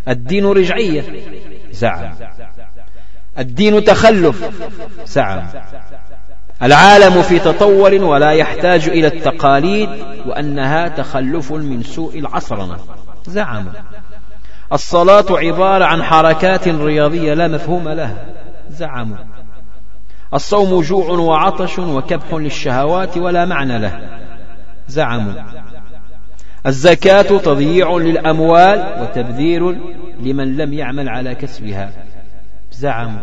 الدين رجعية زعم. الدين تخلف زعم. العالم في تطور ولا يحتاج إلى التقاليد وأنها تخلف من سوء العصرنة زعم. الصلاة عبارة عن حركات رياضية لا مفهوم لها. زعموا. الصوم جوع وعطش وكبح للشهوات ولا معنى له. زعموا. الزكاة تضييع للأموال وتبذير لمن لم يعمل على كسبها. زعموا.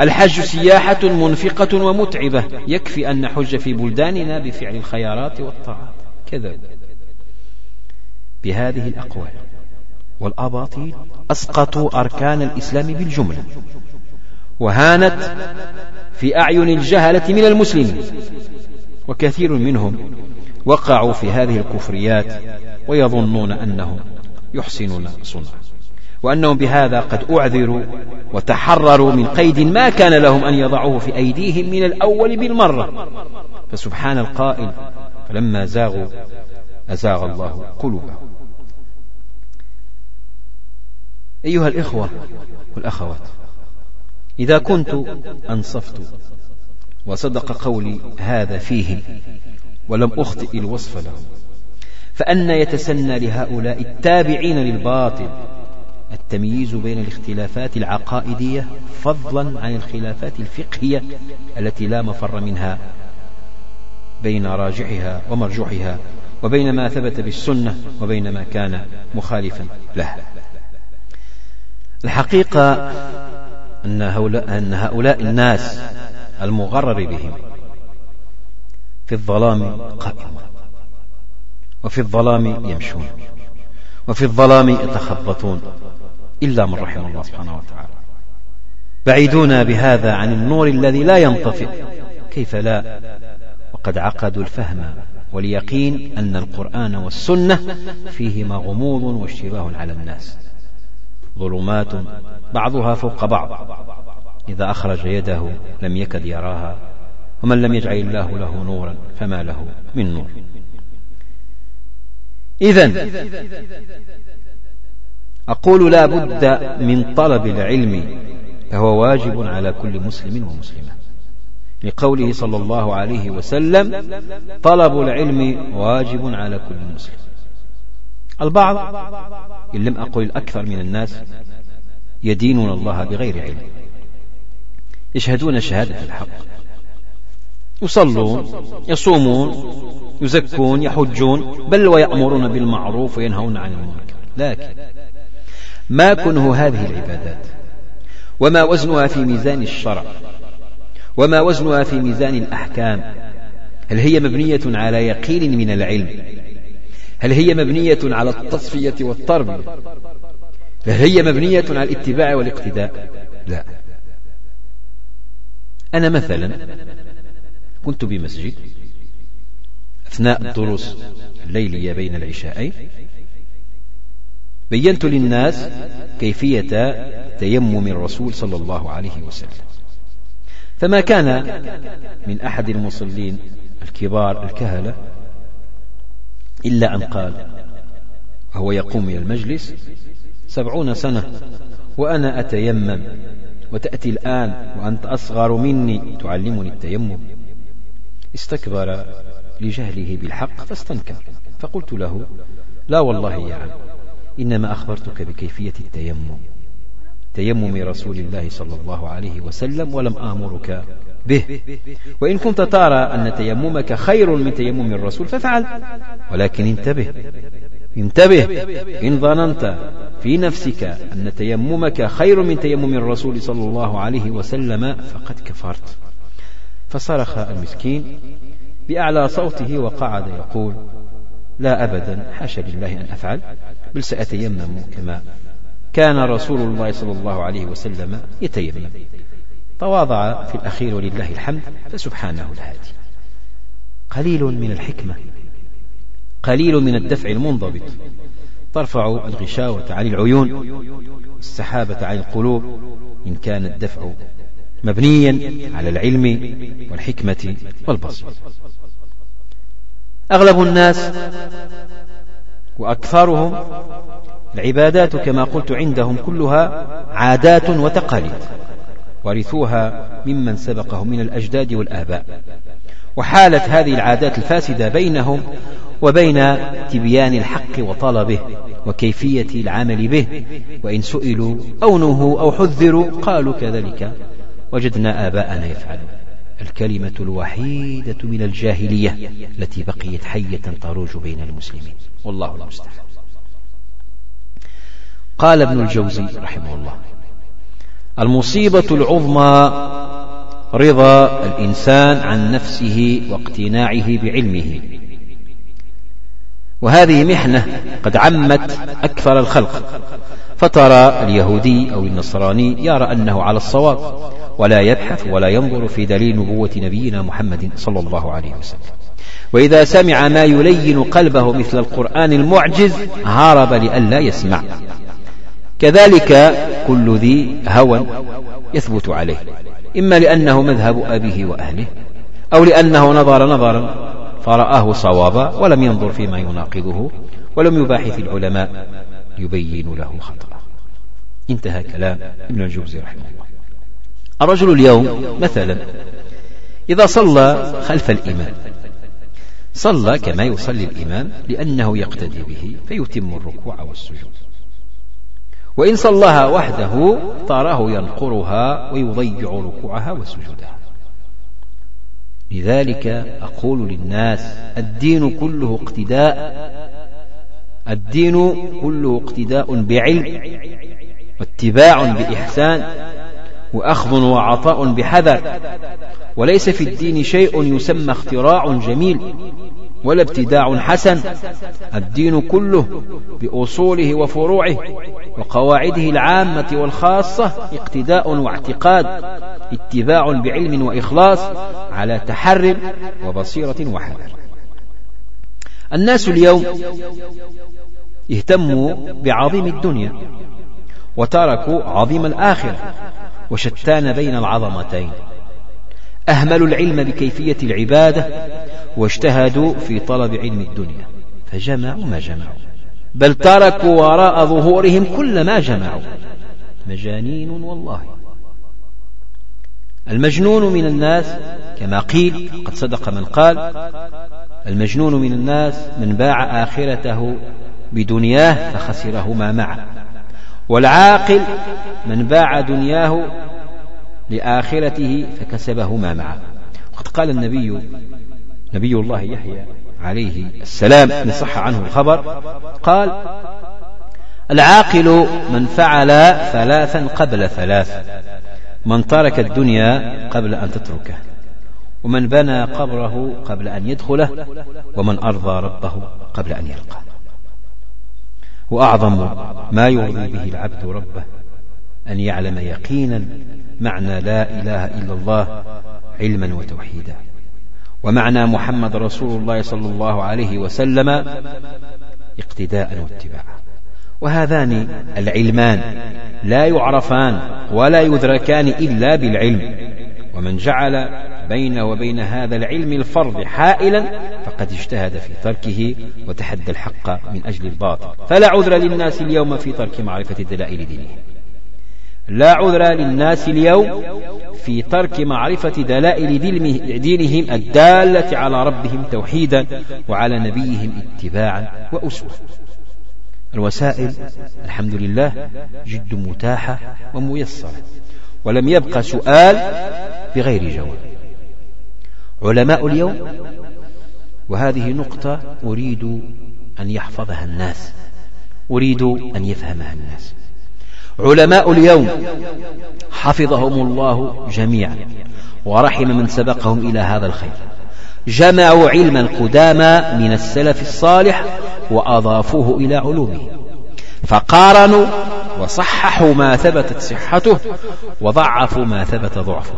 الحج سياحة منفقة ومتعبة. يكفي أن نحج في بلداننا بفعل الخيارات والطاعات. كذب بهذه الأقوال. والأباطيل أسقطوا أركان الإسلام بالجملة. وهانت في أعين الجهلة من المسلمين وكثير منهم وقعوا في هذه الكفريات ويظنون أنهم يحسنون صنعا وأنهم بهذا قد أعذروا وتحرروا من قيد ما كان لهم أن يضعوه في أيديهم من الأول بالمرة. فسبحان القائل فلما زاغوا أزاغ الله قلوبهم. أيها الإخوة والأخوات إذا كنت أنصفت. وصدق قولي هذا فيه. ولم أخطئ الوصف له. فأن يتسنى لهؤلاء التابعين للباطل. التمييز بين الاختلافات العقائدية فضلا عن الخلافات الفقهية التي لا مفر منها. بين راجحها ومرجوحها وبين ما ثبت بالسنة. وبين ما كان مخالفا لها الحقيقة أن هؤلاء, أن هؤلاء الناس المغرر بهم في الظلام قائمون وفي الظلام يمشون وفي الظلام يتخبطون إلا من رحم الله سبحانه وتعالى. بعيدون بهذا عن النور الذي لا ينطفئ. كيف لا؟ وقد عقدوا الفهم واليقين أن القرآن والسنة فيهما غموض واشتباه على الناس. ظلمات بعضها فوق بعض. إذا أخرج يده لم يكد يراها ومن لم يجعل الله له نورا فما له من نور. إذا أقول لا بد من طلب العلم فهو واجب على كل مسلم ومسلمة. لقوله صلى الله عليه وسلم طلب العلم واجب على كل مسلم. البعض إن لم أقل الأكثر من الناس يدينون الله بغير علم. يشهدون شهادة الحق. يصلون يصومون يزكون يحجون بل ويأمرون بالمعروف وينهون عن المنكر. لكن ما كنه هذه العبادات؟ وما وزنها في ميزان الشرع؟ وما وزنها في ميزان الأحكام؟ هل هي مبنية على يقين من العلم؟ هل هي مبنية على التصفية والتربية هل هي مبنية على الاتباع والاقتداء؟ لا. أنا مثلا كنت بمسجد أثناء الدروس الليلية بين العشاءين بينت للناس كيفية تيمم الرسول صلى الله عليه وسلم. فما كان من أحد المصلين الكبار الكهلة إلا أن قال وهو يقوم من المجلس سبعون سنة وأنا أتيمم وتأتي الآن وأنت أصغر مني تعلمني التيمم. استكبر لجهله بالحق فاستنكر فقلت له لا والله يا عم إنما أخبرتك بكيفية التيمم تيمم رسول الله صلى الله عليه وسلم ولم آمرك به. وإن كنت ترى أن تيممك خير من تيمم الرسول ففعل ولكن انتبه. انتبه. إن ظننت في نفسك أن تيممك خير من تيمم الرسول صلى الله عليه وسلم فقد كفرت. فصرخ المسكين بأعلى صوته وقعد يقول لا أبدا. حاشا لله أن أفعل. بل سأتيمم كما كان رسول الله صلى الله عليه وسلم يتيمم. تواضع في الأخير ولله الحمد فسبحانه الهادي. قليل من الحكمة قليل من الدفع المنضبط. ترفع الغشاوة عن العيون السحابة عن القلوب إن كان الدفع مبنيا على العلم والحكمة والبصر. أغلب الناس وأكثرهم العبادات كما قلت عندهم كلها عادات وتقاليد. ورثوها ممن سبقهم من الأجداد والآباء. وحالت هذه العادات الفاسدة بينهم وبين تبيان الحق وطلبه وكيفية العمل به وإن سئلوا أو نهوا أو حذروا قالوا كذلك. وجدنا آباءنا يفعلون. الكلمة الوحيدة من الجاهلية التي بقيت حية تروج بين المسلمين. والله المستعان. قال ابن الجوزي رحمه الله المصيبة العظمى رضا الإنسان عن نفسه واقتناعه بعلمه. وهذه محنة قد عمت أكثر الخلق. فترى اليهودي أو النصراني يرى أنه على الصواب ولا يبحث ولا ينظر في دليل نبوة نبينا محمد صلى الله عليه وسلم. وإذا سمع ما يلين قلبه مثل القرآن المعجز هرب لئلا يسمع. كذلك كل ذي هوى يثبت عليه. إما لأنه مذهب أبيه وأهله أو لأنه نظر نظرا فرآه صوابا ولم ينظر فيما يناقضه ولم يباحث العلماء يبين له خطأ انتهى كلام ابن الجوزي رحمه الله. الرجل اليوم مثلا إذا صلى خلف الإمام صلى كما يصلي الإمام لأنه يقتدي به فيتم الركوع والسجود. وإن صلىها وحده تراه ينقرها ويضيع ركوعها وسجودها. لذلك أقول للناس الدين كله اقتداء الدين كله اقتداء بعلم واتباع بإحسان. وأخذ وعطاء بحذر. وليس في الدين شيء يسمى اختراع جميل ولا ابتداع حسن. الدين كله بأصوله وفروعه وقواعده العامة والخاصة اقتداء واعتقاد اتباع بعلم وإخلاص على تحر وبصيرة وحذر. الناس اليوم اهتموا بعظيم الدنيا وتركوا عظيم الآخرة. وشتان بين العظمتين. أهملوا العلم بكيفية العبادة واجتهدوا في طلب علم الدنيا. فجمعوا ما جمعوا. بل تركوا وراء ظهورهم كل ما جمعوا. مجانين والله. المجنون من الناس كما قيل قد صدق من قال المجنون من الناس من باع آخرته بدنياه فخسرهما معا والعاقل من باع دنياه لآخرته فكسبهما معا وقد قال النبي نبي الله يحيى عليه السلام إن صح عنه الخبر قال العاقل من فعل ثلاثا قبل ثلاث من ترك الدنيا قبل أن تتركه ومن بنى قبره قبل أن يدخله ومن أرضى ربه قبل أن يلقاه. وأعظم ما يرضي به العبد ربه أن يعلم يقينا معنى لا إله إلا الله علما وتوحيدا. ومعنى محمد رسول الله صلى الله عليه وسلم اقتداء واتباعا وهذان العلمان لا يعرفان ولا يدركان إلا بالعلم. ومن جعل بينه وبين هذا العلم الفرض حائلا فقد اجتهد في تركه وتحدى الحق من أجل الباطل. فلا عذر للناس اليوم في ترك معرفة دلائل دينهم لا عذر للناس اليوم في ترك معرفة دلائل دينهم الدالة على ربهم توحيدا وعلى نبيهم اتباعا وأسوة. الوسائل الحمد لله جد متاحة وميسرة. ولم يبق سؤال بغير جواب. علماء اليوم وهذه نقطة أريد أن يحفظها الناس أريد أن يفهمها الناس. علماء اليوم حفظهم الله جميعا ورحم من سبقهم إلى هذا الخير. جمعوا علم القدامى من السلف الصالح وأضافوه إلى علومه. فقارنوا وصححوا ما ثبتت صحته وضعفوا ما ثبت ضعفه.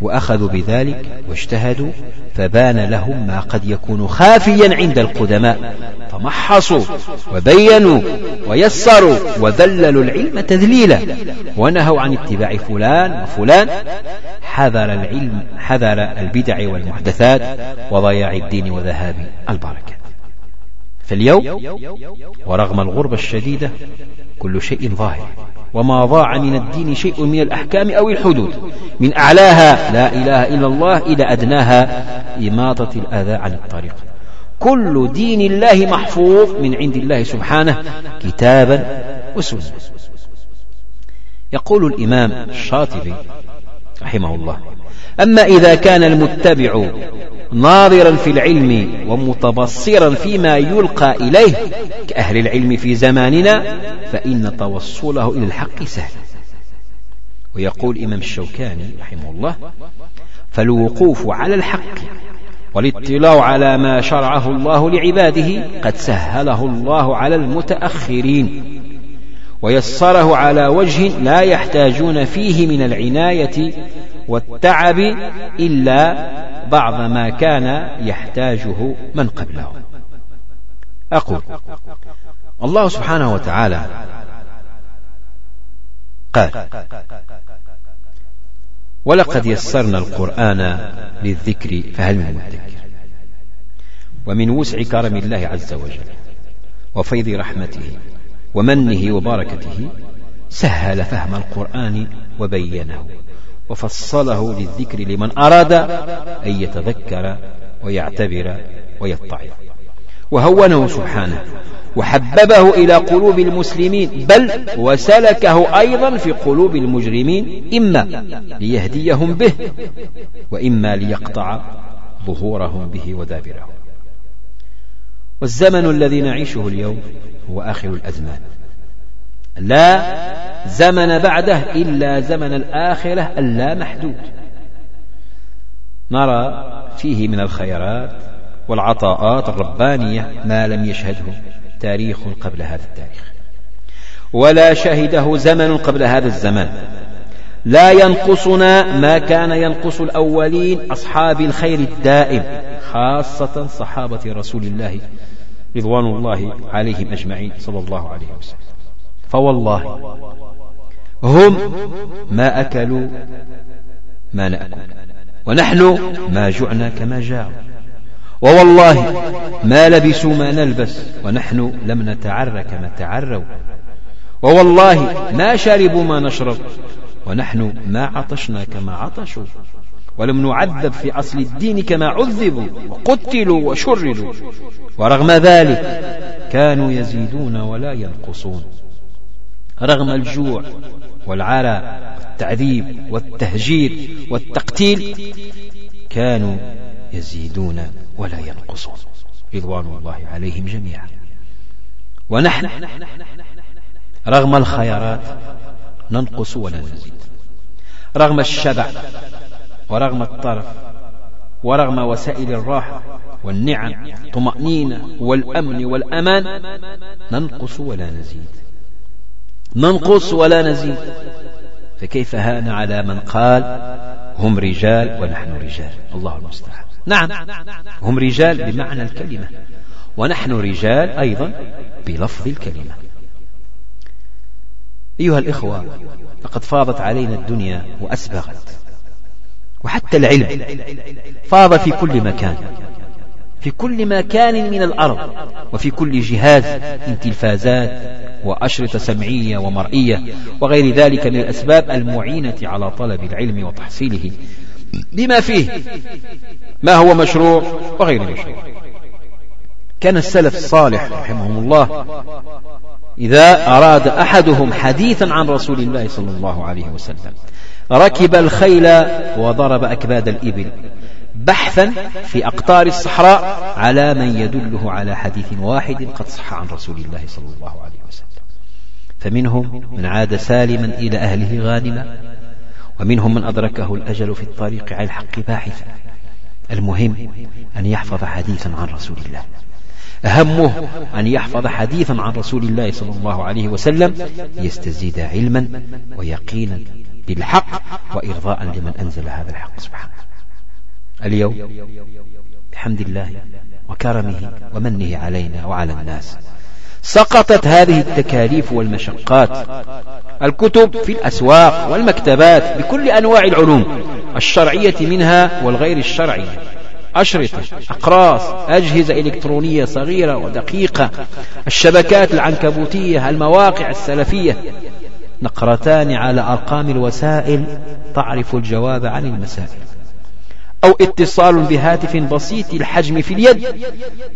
وأخذوا بذلك واجتهدوا فبان لهم ما قد يكون خافيا عند القدماء فمحصوا وبينوا ويسروا وذللوا العلم تذليلا ونهوا عن اتباع فلان وفلان حذر العلم حذر البدع والمحدثات وضياع الدين وذهاب البركة. فاليوم ورغم الغربة الشديدة كل شيء ظاهر. وما ضاع من الدين شيء من الأحكام أو الحدود. من أعلاها لا إله إلا الله إلى أدناها إماطة الأذى عن الطريق. كل دين الله محفوظ من عند الله سبحانه كتابا وسنة. يقول الإمام الشاطبي رحمه الله أما إذا كان المتبع ناظرا في العلم ومتبصرا فيما يلقى إليه. كأهل العلم في زماننا فإن توصله إلى الحق سهل. ويقول إمام الشوكاني رحمه الله فالوقوف على الحق والاطلاع على ما شرعه الله لعباده قد سهله الله على المتأخرين. ويسره على وجه لا يحتاجون فيه من العناية والتعب إلا بعض ما كان يحتاجه من قبله. أقول الله سبحانه وتعالى قال ولقد يسرنا القرآن للذكر فهل من مدكر؟ ومن وسع كرم الله عز وجل وفيض رحمته ومنه وبركته سهل فهم القرآن وبينه. وفصله للذكر لمن أراد أن يتذكر ويعتبر ويتعظ وهونه سبحانه وحببه إلى قلوب المسلمين بل وسلكه أيضا في قلوب المجرمين إما ليهديهم به وإما ليقطع ظهورهم به ودابرهم. والزمن الذي نعيشه اليوم هو آخر الأزمان. لا زمن بعده إلا زمن الآخرة اللا محدود. نرى فيه من الخيرات والعطاءات الربانية ما لم يشهده تاريخ قبل هذا التاريخ. ولا شهده زمن قبل هذا الزمان. لا ينقصنا ما كان ينقص الأولين أصحاب الخير الدائم خاصة صحابة رسول الله رضوان الله عليهم أجمعين صلى الله عليه وسلم. فوالله هم ما أكلوا ما نأكل ونحن ما جعنا كما جاءوا ووالله ما لبسوا ما نلبس ونحن لم نتعر كما تعروا ووالله ما شربوا ما نشرب ونحن ما عطشنا كما عطشوا ولم نعذب في أصل الدين كما عذبوا وقتلوا وشردوا ورغم ذلك كانوا يزيدون ولا ينقصون رغم الجوع والعرى والتعذيب والتهجير والتقتيل كانوا يزيدون ولا ينقصون. رضوان الله عليهم جميعا. ونحن رغم الخيرات ننقص ولا نزيد. رغم الشبع ورغم الطرف ورغم وسائل الراحة والنعم طمأنينة والأمن والأمان ننقص ولا نزيد. ننقص ولا نزيد. فكيف هان على من قال هم رجال ونحن رجال؟ الله المستعان. نعم هم رجال بمعنى الكلمة. ونحن رجال أيضا بلفظ الكلمة. أيها الإخوة لقد فاضت علينا الدنيا وأسبغت. وحتى العلم فاض في كل مكان. في كل مكان من الأرض وفي كل جهاز من تلفازات وأشرطة سمعية ومرئية وغير ذلك من الأسباب المعينة على طلب العلم وتحصيله. بما فيه ما هو مشروع وغير مشروع. كان السلف الصالح رحمهم الله إذا أراد أحدهم حديثا عن رسول الله صلى الله عليه وسلم ركب الخيل وضرب أكباد الإبل بحثا في أقطار الصحراء على من يدله على حديث واحد قد صح عن رسول الله صلى الله عليه وسلم. فمنهم من عاد سالما إلى أهله غانما ومنهم من أدركه الأجل في الطريق على الحق باحثا. المهم أن يحفظ حديثا عن رسول الله. همه أن يحفظ حديثا عن رسول الله صلى الله عليه وسلم ليستزيد علما ويقينا بالحق وإرضاء لمن أنزل هذا الحق سبحانه. اليوم بحمد الله وكرمه ومنه علينا وعلى الناس. سقطت هذه التكاليف والمشقات الكتب في الأسواق والمكتبات بكل أنواع العلوم الشرعية منها والغير الشرعية أشرطة أقراص أجهزة إلكترونية صغيرة ودقيقة الشبكات العنكبوتية المواقع السلفية. نقرتان على أرقام الوسائل تعرف الجواب عن المسائل. أو اتصال بهاتف بسيط الحجم في اليد.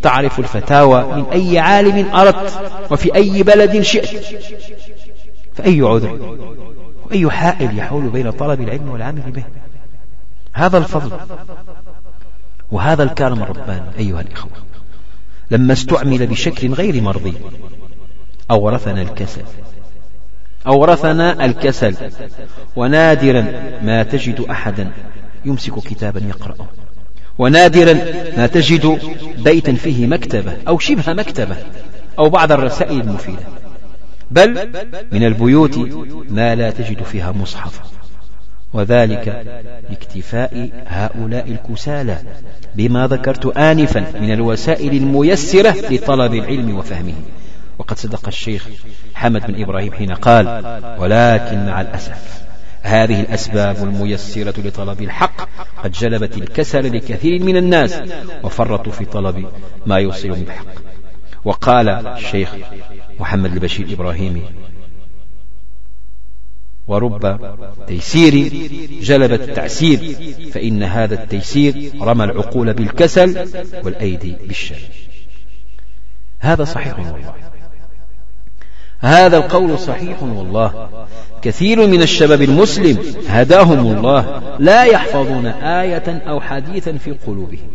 تعرف الفتاوى من أي عالم أردت وفي أي بلد شئت. فأي عذر؟ وأي حائل يحول بين طلب العلم والعمل به؟ هذا الفضل. وهذا الكرم الرباني أيها الإخوة. لما استعمل بشكل غير مرضي أورثنا الكسل. أورثنا الكسل. ونادرا ما تجد أحدا. يمسك كتابا يقرأه. ونادرا ما تجد بيتا فيه مكتبة أو شبه مكتبة أو بعض الرسائل المفيدة. بل من البيوت ما لا تجد فيها مصحف. وذلك لاكتفاء هؤلاء الكسالى بما ذكرت آنفا من الوسائل الميسرة لطلب العلم وفهمه. وقد صدق الشيخ حمد بن إبراهيم حين قال ولكن مع الأسف هذه الأسباب الميسرة لطلب الحق. قد جلبت الكسل لكثير من الناس وفرطوا في طلب ما يوصلهم بالحق. وقال الشيخ محمد البشير إبراهيمي ورب تيسير جلب التعسير فإن هذا التيسير رمى العقول بالكسل والأيدي بالشلل هذا صحيح والله. هذا القول صحيح والله. كثير من الشباب المسلم هداهم الله لا يحفظون آية أو حديثا في قلوبهم.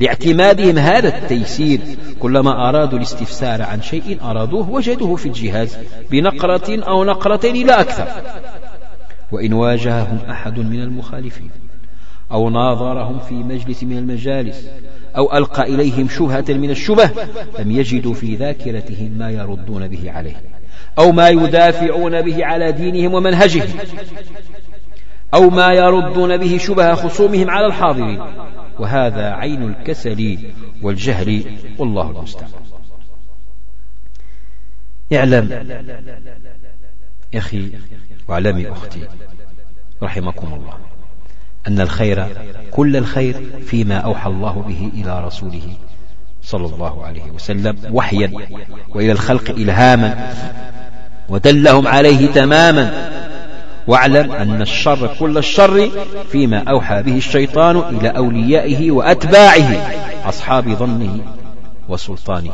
لاعتمادهم هذا التيسير كلما أرادوا الاستفسار عن شيء أرادوه وجدوه في الجهاز بنقرة أو نقرتين لا أكثر. وإن واجههم أحد من المخالفين أو ناظرهم في مجلس من المجالس أو ألقى إليهم شبهة من الشبه لم يجدوا في ذاكرتهم ما يردون به عليه. أو ما يدافعون به على دينهم ومنهجهم أو ما يردون به شبه خصومهم على الحاضرين. وهذا عين الكسل والجهل والله المستعان. اعلم أخي واعلمي أختي رحمكم الله أن الخير كل الخير فيما أوحى الله به إلى رسوله صلى الله عليه وسلم وحيا وإلى الخلق إلهاما ودلهم عليه تماما. واعلم أن الشر كل الشر فيما أوحى به الشيطان إلى أوليائه وأتباعه أصحاب ظنه وسلطانه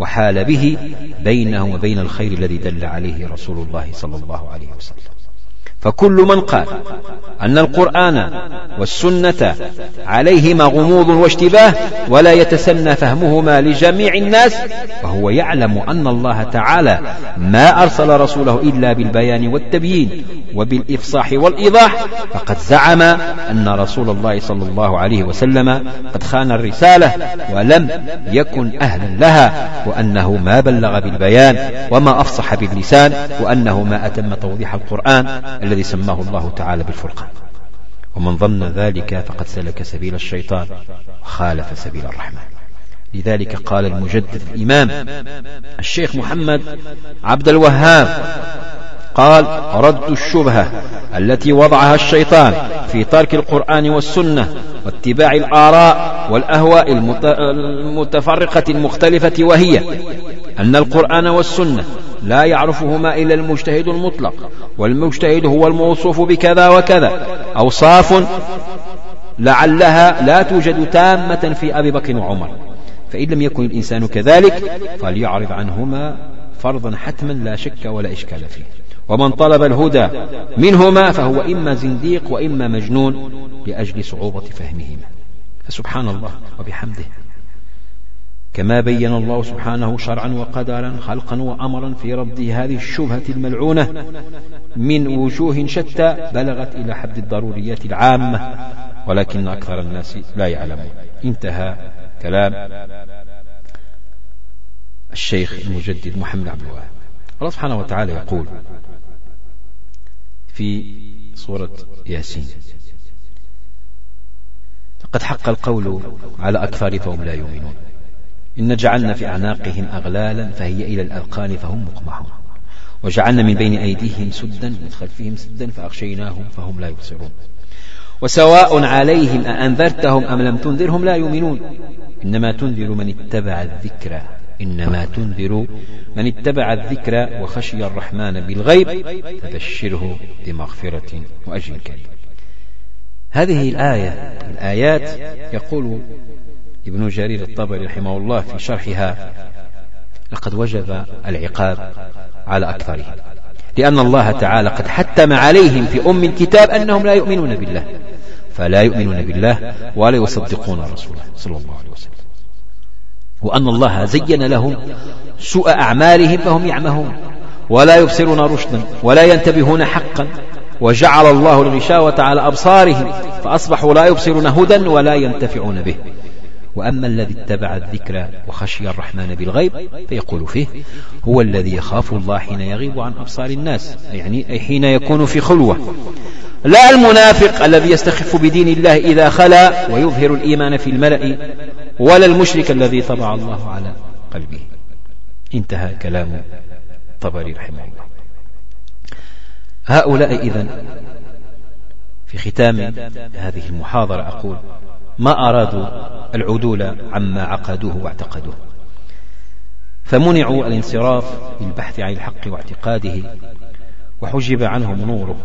وحال به بينه وبين الخير الذي دل عليه رسول الله صلى الله عليه وسلم. فكل من قال أن القرآن والسنة عليهما غموض واشتباه ولا يتسنى فهمهما لجميع الناس فهو يعلم أن الله تعالى ما أرسل رسوله إلا بالبيان والتبيين وبالإفصاح والإيضاح فقد زعم أن رسول الله صلى الله عليه وسلم قد خان الرسالة ولم يكن أهلا لها وأنه ما بلغ بالبيان وما أفصح باللسان وأنه ما أتم توضيح القرآن الذي سماه الله تعالى بالفرقان. ومن ظن ذلك فقد سلك سبيل الشيطان وخالف سبيل الرحمن. لذلك قال المجدد الإمام الشيخ محمد عبد الوهاب قال رد الشبهة التي وضعها الشيطان في ترك القرآن والسنة واتباع الآراء والأهواء المتفرقة المختلفة وهي أن القرآن والسنة لا يعرفهما إلا المجتهد المطلق والمجتهد هو الموصوف بكذا وكذا. أوصاف لعلها لا توجد تامة في أبي بكر وعمر. فإن لم يكن الإنسان كذلك فليعرض عنهما فرضا حتما لا شك ولا إشكال فيه. ومن طلب الهدى منهما فهو إما زنديق وإما مجنون لأجل صعوبة فهمهما. فسبحان الله وبحمده. كما بين الله سبحانه شرعا وقدرا خلقا وأمرا في رد هذه الشبهة الملعونة من وجوه شتى بلغت إلى حد الضروريات العامة ولكن أكثر الناس لا يعلمون. انتهى كلام الشيخ المجدد محمد عبد الوهاب. الله سبحانه وتعالى يقول في سورة ياسين. قد حق القول على أكثر فهم لا يؤمنون. إن جعلنا في أعناقهم أغلالا فهي إلى الأذقان فهم مقمحون. وجعلنا من بين أيديهم سدا من خلفهم سدا فأغشيناهم فهم لا يبصرون. وسواء عليهم أأنذرتهم أم لم تنذرهم لا يؤمنون. إنما تنذر من اتبع الذكرى. إنما تنذر من اتبع الذكر وخشي الرحمن بالغيب فبشره بمغفرة وأجر كريم. هذه الآية الآيات يقول ابن جرير الطبري رحمه الله في شرحها لقد وجب العقاب على أكثرهم لأن الله تعالى قد حتم عليهم في أم الكتاب أنهم لا يؤمنون بالله فلا يؤمنون بالله ولا يصدقون رسوله صلى الله عليه وسلم. وأن الله زين لهم سوء أعمالهم فهم يعمهون. ولا يبصرون رشدا ولا ينتبهون حقا. وجعل الله الغشاوة على أبصارهم فأصبحوا لا يبصرون هدى ولا ينتفعون به. وأما الذي اتبع الذكر وخشي الرحمن بالغيب فيقول فيه هو الذي يخاف الله حين يغيب عن أبصار الناس يعني أي حين يكون في خلوة. لا المنافق الذي يستخف بدين الله إذا خلا ويظهر الإيمان في الملأ ولا المشرك الذي طبع الله على قلبه. انتهى كلام طبري رحمه الله. هؤلاء إذن في ختام هذه المحاضرة أقول ما أرادوا العدول عما عقدوه واعتقدوه. فمنعوا الانصراف بالبحث عن الحق واعتقاده وحجب عنهم نوره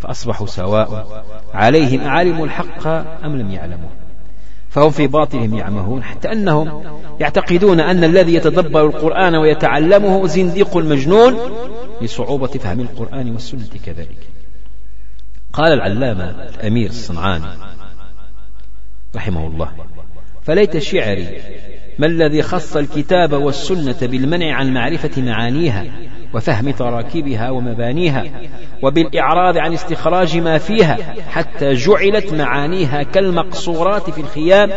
فأصبحوا سواء عليهم أعلموا الحق أم لم يعلموا. فهم في باطلهم يعمهون حتى أنهم يعتقدون أن الذي يتدبر القرآن ويتعلمه زنديق المجنون لصعوبة فهم القرآن والسنة كذلك. قال العلامة الأمير الصنعاني رحمه الله فليت شعري ما الذي خص الكتاب والسنة بالمنع عن معرفة معانيها وفهم تراكيبها ومبانيها وبالإعراض عن استخراج ما فيها حتى جعلت معانيها كالمقصورات في الخيام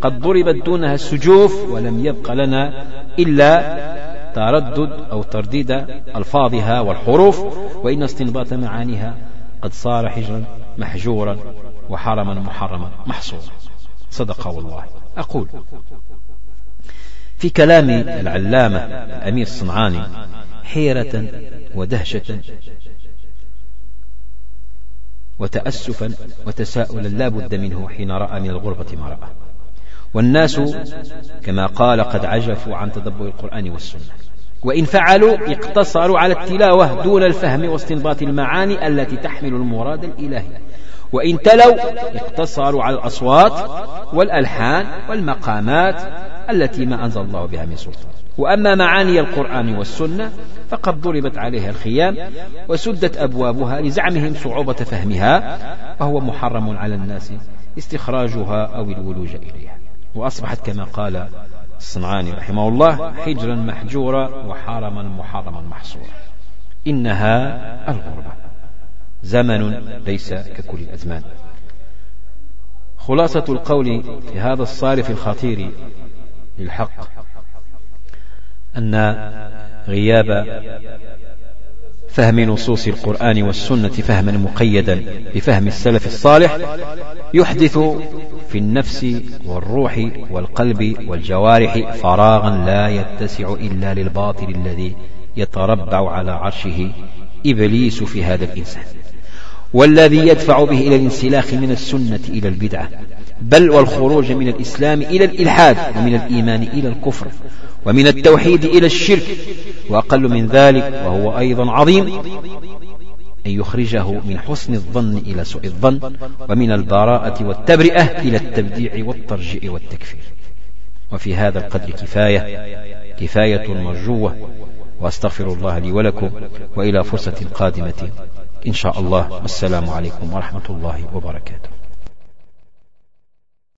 قد ضربت دونها السجوف ولم يبق لنا إلا تردد أو ترديد ألفاظها والحروف وإن استنباط معانيها قد صار حجرا محجورا وحرما محرما محصورا. صدق والله. أقول في كلام العلامة الأمير الصنعاني حيرة ودهشة وتأسفا وتساؤلا لا بد منه حين رأى من الغربة ما رأى. والناس كما قال قد عجفوا عن تدبر القرآن والسنة. وإن فعلوا اقتصروا على التلاوة دون الفهم واستنباط المعاني التي تحمل المراد الإلهي. وإن تلوا اقتصروا على الأصوات والألحان والمقامات التي ما أنزل الله بها من سلطان. وأما معاني القرآن والسنة فقد ضربت عليها الخيام وسدت أبوابها لزعمهم صعوبة فهمها وهو محرم على الناس استخراجها أو الولوج إليها. وأصبحت كما قال الصنعاني رحمه الله حجرا محجورا وحرما محرما محصورا إنها الغربة. زمن ليس ككل الأزمان خلاصة القول في هذا الصارف الخطير للحق أن غياب فهم نصوص القرآن والسنة فهما مقيدا بفهم السلف الصالح يحدث في النفس والروح والقلب والجوارح فراغا لا يتسع إلا للباطل الذي يتربع على عرشه إبليس في هذا الإنسان. والذي يدفع به إلى الانسلاخ من السنة إلى البدعة بل والخروج من الإسلام إلى الإلحاد ومن الإيمان إلى الكفر ومن التوحيد إلى الشرك وأقل من ذلك وهو أيضا عظيم أن يخرجه من حسن الظن إلى سوء الظن ومن البراءة والتبرئة إلى التبديع والترجيع والتكفير. وفي هذا القدر كفاية كفاية مرجوة وأستغفر الله لي ولكم وإلى فرصة قادمة إن شاء الله. والسلام عليكم ورحمة الله وبركاته.